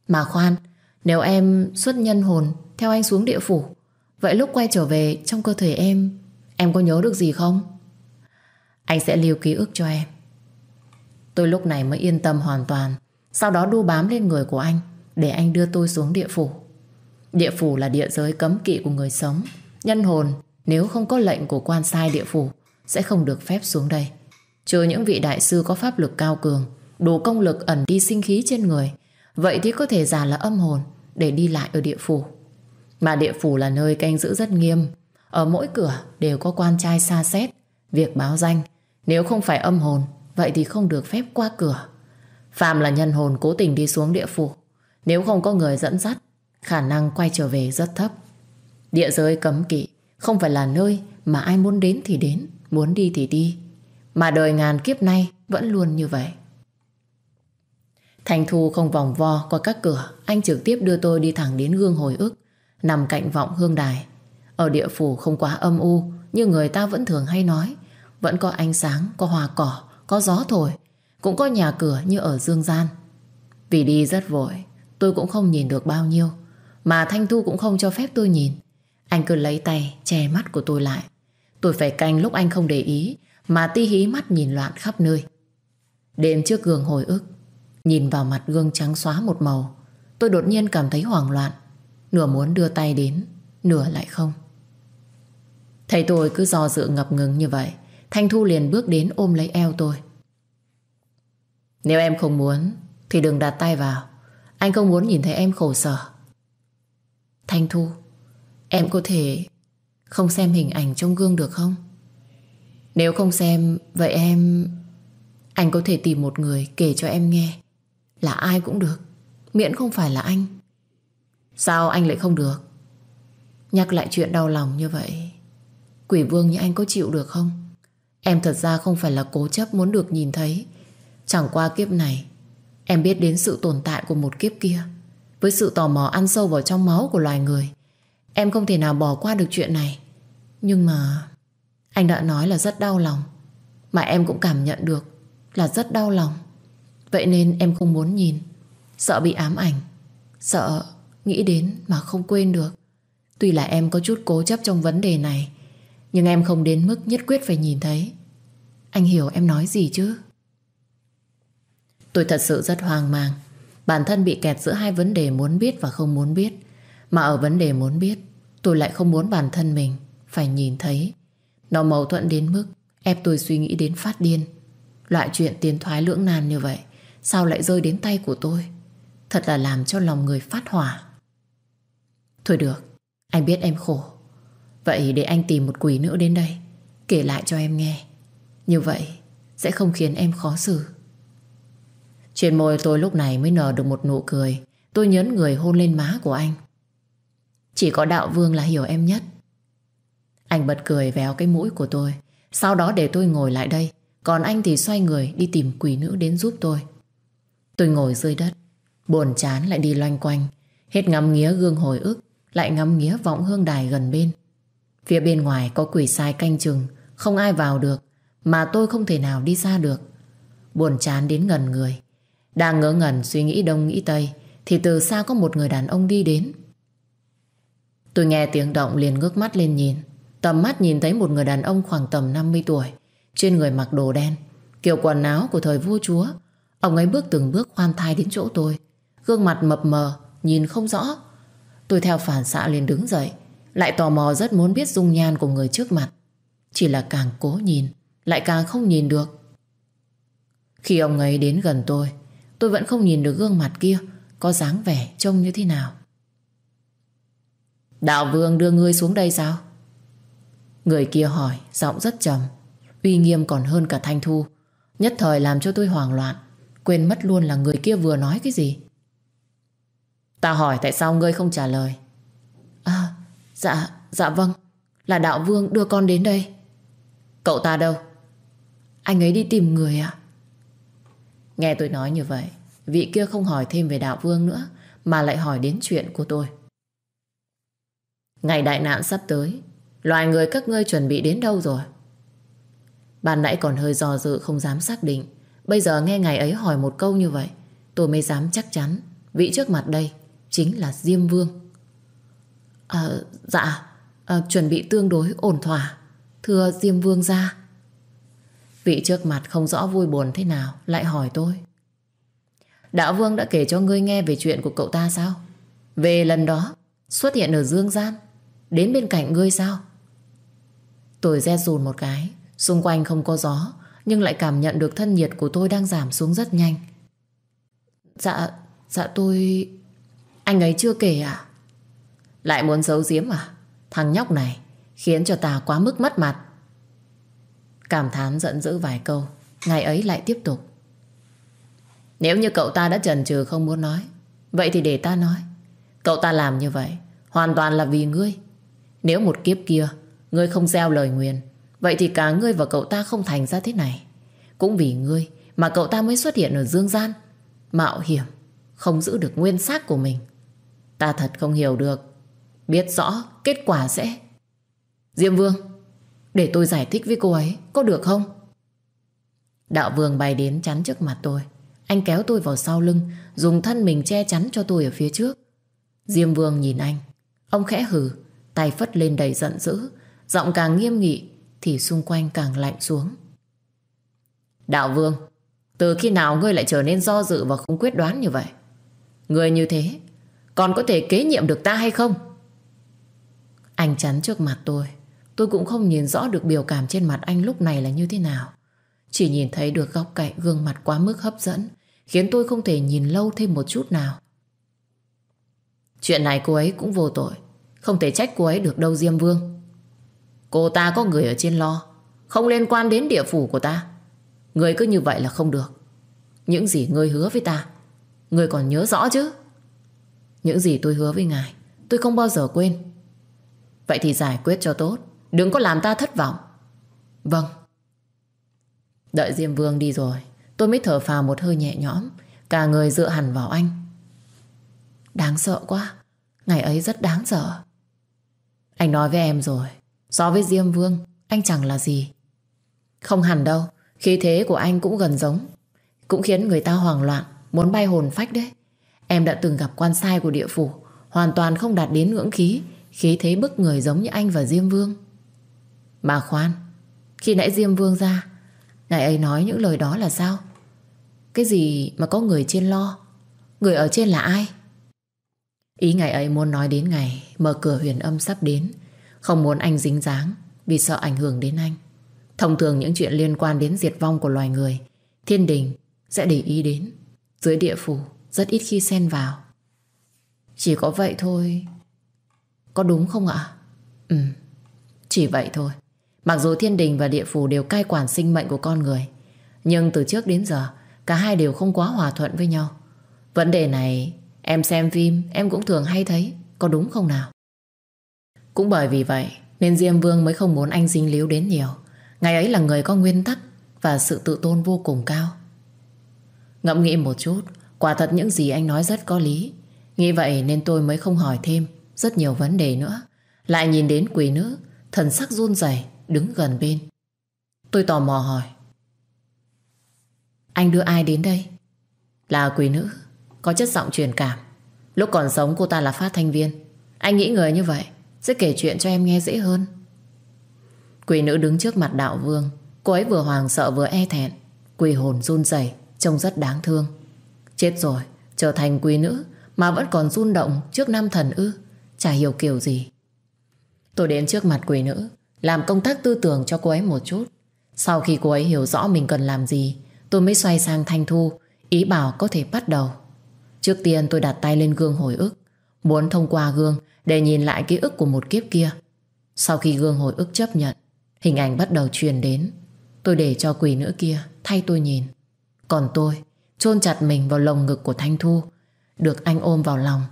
Mà khoan, Nếu em xuất nhân hồn, Theo anh xuống địa phủ Vậy lúc quay trở về trong cơ thể em Em có nhớ được gì không? Anh sẽ lưu ký ức cho em. Tôi lúc này mới yên tâm hoàn toàn. Sau đó đu bám lên người của anh Để anh đưa tôi xuống địa phủ. Địa phủ là địa giới cấm kỵ của người sống. Nhân hồn Nếu không có lệnh của quan sai địa phủ Sẽ không được phép xuống đây. Trừ những vị đại sư có pháp lực cao cường đủ công lực ẩn đi sinh khí trên người, vậy thì có thể giả là âm hồn để đi lại ở địa phủ. Mà địa phủ là nơi canh giữ rất nghiêm, ở mỗi cửa đều có quan trai xa xét, việc báo danh, nếu không phải âm hồn, vậy thì không được phép qua cửa. Phạm là nhân hồn cố tình đi xuống địa phủ, nếu không có người dẫn dắt, khả năng quay trở về rất thấp. Địa giới cấm kỵ, không phải là nơi mà ai muốn đến thì đến, muốn đi thì đi. Mà đời ngàn kiếp nay vẫn luôn như vậy. Thành Thu không vòng vo qua các cửa, anh trực tiếp đưa tôi đi thẳng đến gương hồi ức, nằm cạnh vọng hương đài. Ở địa phủ không quá âm u, như người ta vẫn thường hay nói, vẫn có ánh sáng, có hoa cỏ, có gió thổi, cũng có nhà cửa như ở dương gian. Vì đi rất vội, tôi cũng không nhìn được bao nhiêu, mà Thanh Thu cũng không cho phép tôi nhìn. Anh cứ lấy tay che mắt của tôi lại. Tôi phải canh lúc anh không để ý, mà ti hí mắt nhìn loạn khắp nơi. Đêm trước gương hồi ức, Nhìn vào mặt gương trắng xóa một màu Tôi đột nhiên cảm thấy hoảng loạn Nửa muốn đưa tay đến, Nửa lại không. Thấy tôi cứ do dự ngập ngừng như vậy. Thanh Thu liền bước đến ôm lấy eo tôi. Nếu em không muốn, Thì đừng đặt tay vào. Anh không muốn nhìn thấy em khổ sở. Thanh Thu, Em có thể Không xem hình ảnh trong gương được không? Nếu không xem, Vậy em, Anh có thể tìm một người kể cho em nghe. Là ai cũng được. Miễn không phải là anh. Sao anh lại không được? Nhắc lại chuyện đau lòng như vậy, Quỷ vương như anh có chịu được không? Em thật ra không phải là cố chấp muốn được nhìn thấy. Chẳng qua kiếp này, Em biết đến sự tồn tại của một kiếp kia, Với sự tò mò ăn sâu vào trong máu của loài người. Em không thể nào bỏ qua được chuyện này. Nhưng mà Anh đã nói là rất đau lòng, Mà em cũng cảm nhận được Là rất đau lòng. Vậy nên em không muốn nhìn, Sợ bị ám ảnh, Sợ nghĩ đến mà không quên được. Tuy là em có chút cố chấp trong vấn đề này, Nhưng em không đến mức nhất quyết phải nhìn thấy. Anh hiểu em nói gì chứ? Tôi thật sự rất hoang mang. Bản thân bị kẹt giữa hai vấn đề muốn biết và không muốn biết. Mà ở vấn đề muốn biết, Tôi lại không muốn bản thân mình Phải nhìn thấy. Nó mâu thuẫn đến mức ép tôi suy nghĩ đến phát điên. Loại chuyện tiến thoái lưỡng nan như vậy, Sao lại rơi đến tay của tôi? Thật là làm cho lòng người phát hỏa. Thôi được, Anh biết em khổ. Vậy để anh tìm một quỷ nữa đến đây, Kể lại cho em nghe. Như vậy, sẽ không khiến em khó xử. Trên môi tôi lúc này mới nở được một nụ cười. Tôi nhấn người hôn lên má của anh. Chỉ có đạo vương là hiểu em nhất. Anh bật cười véo cái mũi của tôi. Sau đó để tôi ngồi lại đây. Còn anh thì xoay người đi tìm quỷ nữ đến giúp tôi. Tôi ngồi dưới đất, Buồn chán lại đi loanh quanh. Hết ngắm nghía gương hồi ức. Lại ngắm nghía vọng hương đài gần bên. Phía bên ngoài có quỷ sai canh chừng, Không ai vào được, Mà tôi không thể nào đi ra được. Buồn chán đến gần người. Đang ngỡ ngẩn suy nghĩ đông nghĩ tây, Thì từ xa có một người đàn ông đi đến. Tôi nghe tiếng động liền ngước mắt lên nhìn. Tầm mắt nhìn thấy một người đàn ông khoảng tầm 50 tuổi, Trên người mặc đồ đen, Kiểu quần áo của thời vua chúa. Ông ấy bước từng bước khoan thai đến chỗ tôi. Gương mặt mập mờ, Nhìn không rõ. Tôi theo phản xạ liền đứng dậy, Lại tò mò rất muốn biết dung nhan của người trước mặt. Chỉ là càng cố nhìn, Lại càng không nhìn được. Khi ông ấy đến gần tôi Tôi vẫn không nhìn được gương mặt kia Có dáng vẻ trông như thế nào. Đạo vương đưa ngươi xuống đây sao? Người kia hỏi, Giọng rất trầm, Uy nghiêm còn hơn cả thanh thu. Nhất thời làm cho tôi hoảng loạn, Quên mất luôn là người kia vừa nói cái gì. Ta hỏi tại sao ngươi không trả lời. À dạ Dạ vâng Là đạo vương đưa con đến đây. Cậu ta đâu? Anh ấy đi tìm người ạ. Nghe tôi nói như vậy, Vị kia không hỏi thêm về đạo vương nữa, Mà lại hỏi đến chuyện của tôi. Ngày đại nạn sắp tới, Loài người các ngươi chuẩn bị đến đâu rồi? Ban nãy còn hơi do dự, không dám xác định. Bây giờ nghe ngài ấy hỏi một câu như vậy, Tôi mới dám chắc chắn Vị trước mặt đây chính là Diêm Vương. À, Dạ à, Chuẩn bị tương đối ổn thỏa Thưa Diêm Vương ra. Vị trước mặt không rõ vui buồn thế nào Lại hỏi tôi. Đạo Vương đã kể cho ngươi nghe về chuyện của cậu ta sao? Về lần đó Xuất hiện ở Dương Gian Đến bên cạnh ngươi sao? Tôi re rùn một cái Xung quanh không có gió Nhưng lại cảm nhận được thân nhiệt của tôi đang giảm xuống rất nhanh. Dạ Dạ tôi anh ấy chưa kể à? Lại muốn giấu giếm à? Thằng nhóc này Khiến cho ta quá mức mất mặt. Cảm thán giận dữ vài câu Ngày ấy lại tiếp tục. Nếu như cậu ta đã chần chừ không muốn nói, Vậy thì để ta nói. Cậu ta làm như vậy Hoàn toàn là vì ngươi. Nếu một kiếp kia Ngươi không gieo lời nguyền, Vậy thì cả ngươi và cậu ta không thành ra thế này. Cũng vì ngươi Mà cậu ta mới xuất hiện ở dương gian. Mạo hiểm Không giữ được nguyên xác của mình. Ta thật không hiểu được. Biết rõ kết quả sẽ. Diêm Vương, Để tôi giải thích với cô ấy, Có được không? Đạo Vương bay đến chắn trước mặt tôi. Anh kéo tôi vào sau lưng, Dùng thân mình che chắn cho tôi ở phía trước. Diêm Vương nhìn anh. Ông khẽ hừ, Tay phất lên đầy giận dữ. Giọng càng nghiêm nghị, Thì xung quanh càng lạnh xuống. Đạo Vương, Từ khi nào ngươi lại trở nên do dự Và không quyết đoán như vậy? Ngươi như thế còn có thể kế nhiệm được ta hay không? Anh chắn trước mặt tôi. Tôi cũng không nhìn rõ được biểu cảm trên mặt anh lúc này là như thế nào. Chỉ nhìn thấy được góc cạnh gương mặt quá mức hấp dẫn, Khiến tôi không thể nhìn lâu thêm một chút nào. Chuyện này cô ấy cũng vô tội. Không thể trách cô ấy được đâu, Diêm Vương. Cô ta có người ở trên lo. Không liên quan đến địa phủ của ta. Người cứ như vậy là không được. Những gì ngươi hứa với ta, Ngươi còn nhớ rõ chứ? Những gì tôi hứa với ngài, Tôi không bao giờ quên. Vậy thì giải quyết cho tốt, Đừng có làm ta thất vọng. Vâng. Đợi Diêm Vương đi rồi, Tôi mới thở phào một hơi nhẹ nhõm, Cả người dựa hẳn vào anh. Đáng sợ quá Ngày ấy rất đáng sợ. Anh nói với em rồi, So với Diêm Vương, Anh chẳng là gì. Không hẳn đâu, Khí thế của anh cũng gần giống, Cũng khiến người ta hoảng loạn, Muốn bay hồn phách đấy. Em đã từng gặp quan sai của địa phủ, Hoàn toàn không đạt đến ngưỡng khí Khí thế bức người giống như anh và Diêm Vương. Bà khoan, Khi nãy Diêm Vương ra, Ngài ấy nói những lời đó là sao? Cái gì mà có người trên lo? Người ở trên là ai? Ý ngài ấy muốn nói đến ngày Mở cửa huyền âm sắp đến. Không muốn anh dính dáng, Vì sợ ảnh hưởng đến anh. Thông thường những chuyện liên quan đến diệt vong của loài người, Thiên đình sẽ để ý đến. Dưới địa phủ rất ít khi xen vào. Chỉ có vậy thôi. Có đúng không ạ? Ừ Chỉ vậy thôi. Mặc dù thiên đình và địa phủ đều cai quản sinh mệnh của con người, Nhưng từ trước đến giờ, Cả hai đều không quá hòa thuận với nhau. Vấn đề này, Em xem phim, em cũng thường hay thấy, Có đúng không nào? Cũng bởi vì vậy, Nên Diêm Vương mới không muốn anh dính líu đến nhiều. Ngày ấy là người có nguyên tắc Và sự tự tôn vô cùng cao. Ngẫm nghĩ một chút Quả thật những gì anh nói rất có lý. Nghĩ vậy nên tôi mới không hỏi thêm. Rất nhiều vấn đề nữa. Lại nhìn đến quỷ nữ, Thần sắc run rẩy, đứng gần bên. Tôi tò mò hỏi. Anh đưa ai đến đây? Là quỷ nữ, Có chất giọng truyền cảm. Lúc còn sống cô ta là phát thanh viên. Anh nghĩ người như vậy, Sẽ kể chuyện cho em nghe dễ hơn. Quỷ nữ đứng trước mặt đạo vương. Cô ấy vừa hoàng sợ vừa e thẹn. Quỷ hồn run rẩy, Trông rất đáng thương. Chết rồi, trở thành quỷ nữ Mà vẫn còn run động trước nam thần ư? Chả hiểu kiểu gì. Tôi đến trước mặt quỷ nữ Làm công tác tư tưởng cho cô ấy một chút. Sau khi cô ấy hiểu rõ mình cần làm gì Tôi mới xoay sang Thanh Thu Ý bảo có thể bắt đầu. Trước tiên tôi đặt tay lên gương hồi ức Muốn thông qua gương Để nhìn lại ký ức của một kiếp kia. Sau khi gương hồi ức chấp nhận Hình ảnh bắt đầu truyền đến. Tôi để cho quỷ nữ kia thay tôi nhìn. Còn tôi chôn chặt mình vào lồng ngực của Thanh Thu, Được anh ôm vào lòng.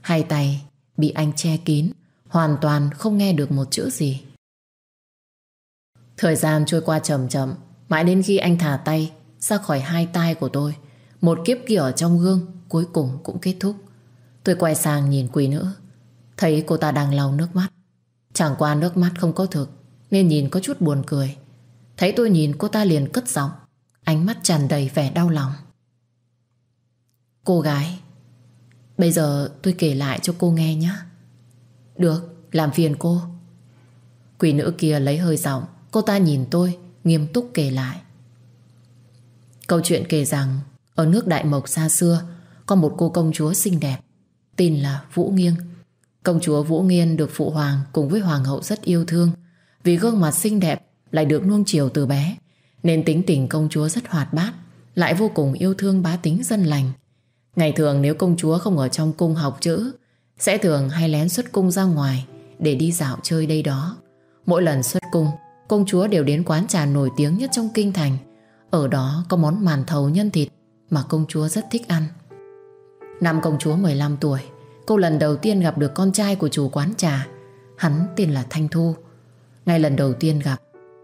Hai tay bị anh che kín, Hoàn toàn không nghe được một chữ gì. Thời gian trôi qua chậm chậm, Mãi đến khi anh thả tay Ra khỏi hai tay của tôi, Một kiếp kia ở trong gương Cuối cùng cũng kết thúc. Tôi quay sang nhìn quỷ nữ, Thấy cô ta đang lau nước mắt. Chẳng qua nước mắt không có thực, Nên nhìn có chút buồn cười. Thấy tôi nhìn cô ta liền cất giọng, Ánh mắt tràn đầy vẻ đau lòng. Cô gái, Bây giờ tôi kể lại cho cô nghe nhé. Được, Làm phiền cô. Quỷ nữ kia lấy hơi giọng, Cô ta nhìn tôi, nghiêm túc kể lại. Câu chuyện kể rằng, Ở nước Đại Mộc xa xưa, Có một cô công chúa xinh đẹp, Tên là Vũ Nghiêng. Công chúa Vũ Nghiên được phụ hoàng Cùng với hoàng hậu rất yêu thương. Vì gương mặt xinh đẹp lại được nuông chiều từ bé, Nên tính tình công chúa rất hoạt bát, Lại vô cùng yêu thương bá tính dân lành. Ngày thường nếu công chúa không ở trong cung học chữ, Sẽ thường hay lén xuất cung ra ngoài Để đi dạo chơi đây đó. Mỗi lần xuất cung, Công chúa đều đến quán trà nổi tiếng nhất trong kinh thành. Ở đó có món màn thầu nhân thịt Mà công chúa rất thích ăn. Năm công chúa 15 tuổi, Cô lần đầu tiên gặp được con trai của chủ quán trà. Hắn tên là Thanh Thu. Ngay lần đầu tiên gặp,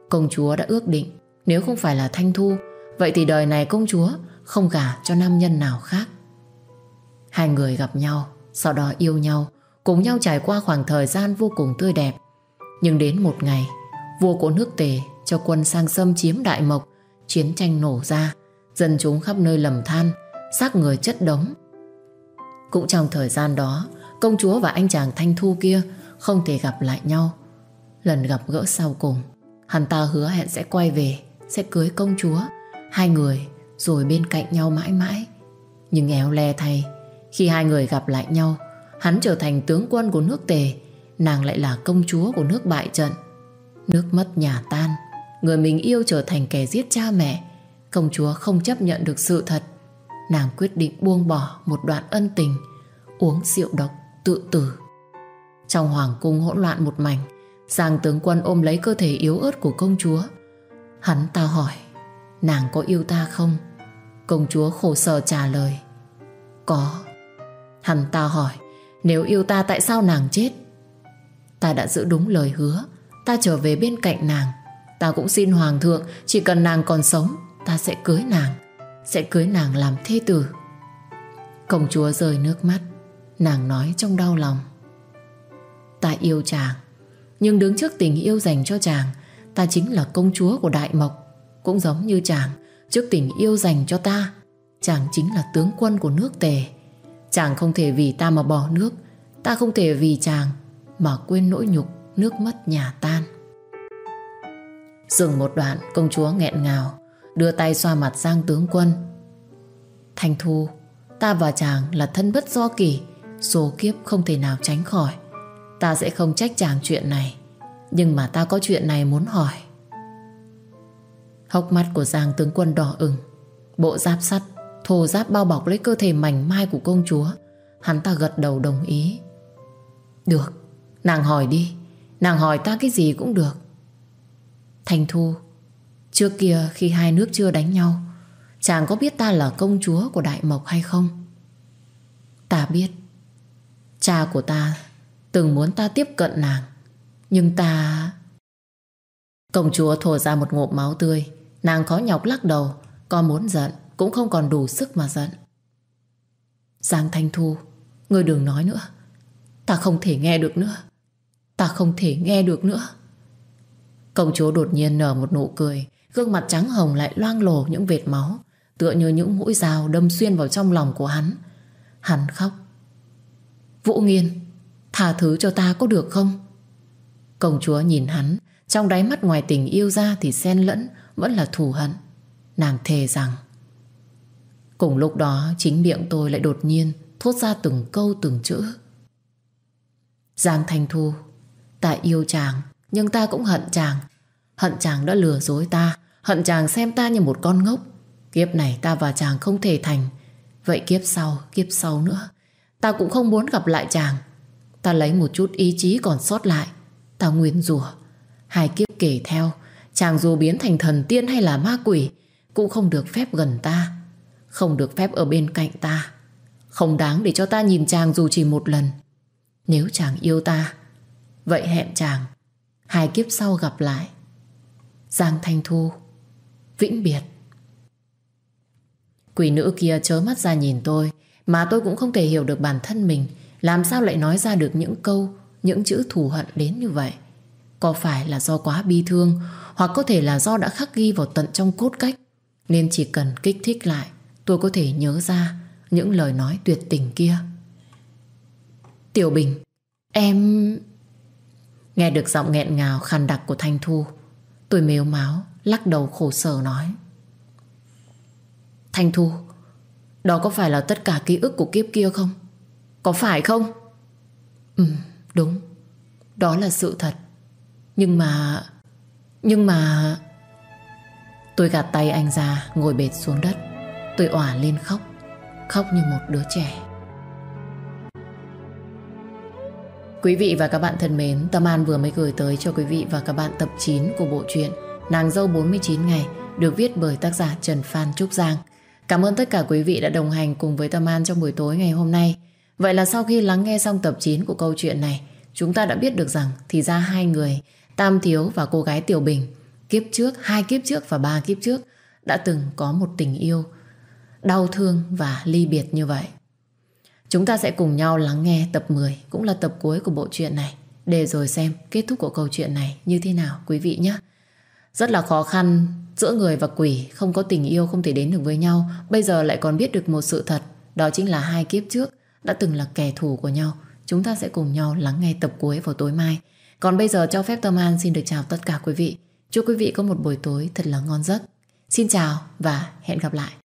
Công chúa đã ước định, Nếu không phải là Thanh Thu, Vậy thì đời này công chúa Không gả cho nam nhân nào khác. Hai người gặp nhau, sau đó yêu nhau, cùng nhau trải qua khoảng thời gian vô cùng tươi đẹp. Nhưng đến một ngày, vua của nước Tề cho quân sang xâm chiếm Đại Mộc, chiến tranh nổ ra, dân chúng khắp nơi lầm than, xác người chất đống. Cũng trong thời gian đó, công chúa và anh chàng Thanh Thu kia không thể gặp lại nhau. Lần gặp gỡ sau cùng, hắn ta hứa hẹn sẽ quay về, sẽ cưới công chúa, hai người rồi bên cạnh nhau mãi mãi. Nhưng éo le thay, khi hai người gặp lại nhau, Hắn trở thành tướng quân của nước Tề, Nàng lại là công chúa của nước bại trận. Nước mất nhà tan, Người mình yêu trở thành kẻ giết cha mẹ. Công chúa không chấp nhận được sự thật, Nàng quyết định buông bỏ một đoạn ân tình, Uống rượu độc tự tử. Trong hoàng cung hỗn loạn một mảnh Giang tướng quân ôm lấy cơ thể yếu ớt của công chúa. Hắn ta hỏi, Nàng có yêu ta không? Công chúa khổ sở trả lời, Có. Hắn ta hỏi, Nếu yêu ta tại sao nàng chết? Ta đã giữ đúng lời hứa, Ta trở về bên cạnh nàng. Ta cũng xin hoàng thượng, Chỉ cần nàng còn sống, ta sẽ cưới nàng, Sẽ cưới nàng làm thê tử. Công chúa rơi nước mắt, Nàng nói trong đau lòng. Ta yêu chàng, Nhưng đứng trước tình yêu dành cho chàng, Ta chính là công chúa của Đại Mộc, Cũng giống như chàng, Trước tình yêu dành cho ta, Chàng chính là tướng quân của nước tề. Chàng không thể vì ta mà bỏ nước. Ta không thể vì chàng Mà quên nỗi nhục, nước mất nhà tan. Dừng một đoạn, công chúa nghẹn ngào, Đưa tay xoa mặt Giang tướng quân. Thanh Thu, Ta và chàng là thân bất do kỳ Số kiếp không thể nào tránh khỏi. Ta sẽ không trách chàng chuyện này, Nhưng mà ta có chuyện này muốn hỏi. Hốc mắt của Giang tướng quân đỏ ửng, Bộ giáp sắt Thô giáp bao bọc lấy cơ thể mảnh mai của công chúa. Hắn ta gật đầu đồng ý. Được, Nàng hỏi đi. Nàng hỏi ta cái gì cũng được. Thành Thu, Trước kia khi hai nước chưa đánh nhau, Chàng có biết ta là công chúa của Đại Mộc hay không? Ta biết. Cha của ta Từng muốn ta tiếp cận nàng, Nhưng ta... Công chúa thổ ra một ngụm máu tươi. Nàng khó nhọc lắc đầu Có muốn giận cũng không còn đủ sức mà giận. Giang Thanh Thu Người đừng nói nữa. Ta không thể nghe được nữa. Ta không thể nghe được nữa. Công chúa đột nhiên nở một nụ cười, Gương mặt trắng hồng lại loang lổ những vệt máu, Tựa như những mũi dao đâm xuyên vào trong lòng của hắn. Hắn khóc. Vũ Nghiên, Tha thứ cho ta có được không? Công chúa nhìn hắn, Trong đáy mắt ngoài tình yêu ra Thì xen lẫn, vẫn là thù hận. Nàng thề rằng Cùng lúc đó chính miệng tôi lại đột nhiên Thốt ra từng câu từng chữ. Giang Thanh Thu Ta yêu chàng Nhưng ta cũng hận chàng. Hận chàng đã lừa dối ta Hận chàng xem ta như một con ngốc. Kiếp này ta và chàng không thể thành. Vậy kiếp sau, kiếp sau nữa Ta cũng không muốn gặp lại chàng. Ta lấy một chút ý chí còn sót lại. Ta nguyên rủa. Hai kiếp kể theo Chàng dù biến thành thần tiên hay là ma quỷ Cũng không được phép gần ta. Không được phép ở bên cạnh ta. Không đáng để cho ta nhìn chàng dù chỉ một lần. Nếu chàng yêu ta, Vậy hẹn chàng. Hai kiếp sau gặp lại. Giang Thanh Thu, Vĩnh biệt. Quỷ nữ kia chớ mắt ra nhìn tôi, Mà tôi cũng không thể hiểu được bản thân mình. Làm sao lại nói ra được những câu, Những chữ thù hận đến như vậy? Có phải là do quá bi thương, Hoặc có thể là do đã khắc ghi vào tận trong cốt cách? Nên chỉ cần kích thích lại Tôi có thể nhớ ra Những lời nói tuyệt tình kia. Tiểu Bình, Em... Nghe được giọng nghẹn ngào khàn đặc của Thanh Thu. Tôi mếu máu, Lắc đầu khổ sở nói. Thanh Thu, Đó có phải là tất cả ký ức của kiếp kia không? Có phải không? Ừ đúng. Đó là sự thật. Nhưng mà Nhưng mà, Tôi gạt tay anh ra, Ngồi bệt xuống đất. Tôi òa lên khóc Khóc như một đứa trẻ Quý vị và các bạn thân mến, Tâm An vừa mới gửi tới cho quý vị và các bạn tập 9 của bộ truyện Nàng dâu 49 ngày được viết bởi tác giả Trần Phan Trúc Giang. Cảm ơn tất cả quý vị đã đồng hành cùng với Tâm An trong buổi tối ngày hôm nay. Vậy là sau khi lắng nghe xong tập 9 của câu chuyện này, chúng ta đã biết được rằng thì ra hai người, Tam Thiếu và cô gái Tiểu Bình, kiếp trước, hai kiếp trước và ba kiếp trước đã từng có một tình yêu đau thương và ly biệt như vậy. Chúng ta sẽ cùng nhau lắng nghe tập 10 cũng là tập cuối của bộ truyện này để rồi xem kết thúc của câu chuyện này như thế nào, quý vị nhé. Rất là khó khăn, giữa người và quỷ, không có tình yêu, không thể đến được với nhau bây giờ lại còn biết được một sự thật, đó chính là hai kiếp trước đã từng là kẻ thù của nhau. Chúng ta sẽ cùng nhau lắng nghe tập cuối vào tối mai. Còn bây giờ cho phép Tâm An xin được chào tất cả quý vị. Chúc quý vị có một buổi tối thật là ngon giấc. Xin chào và hẹn gặp lại.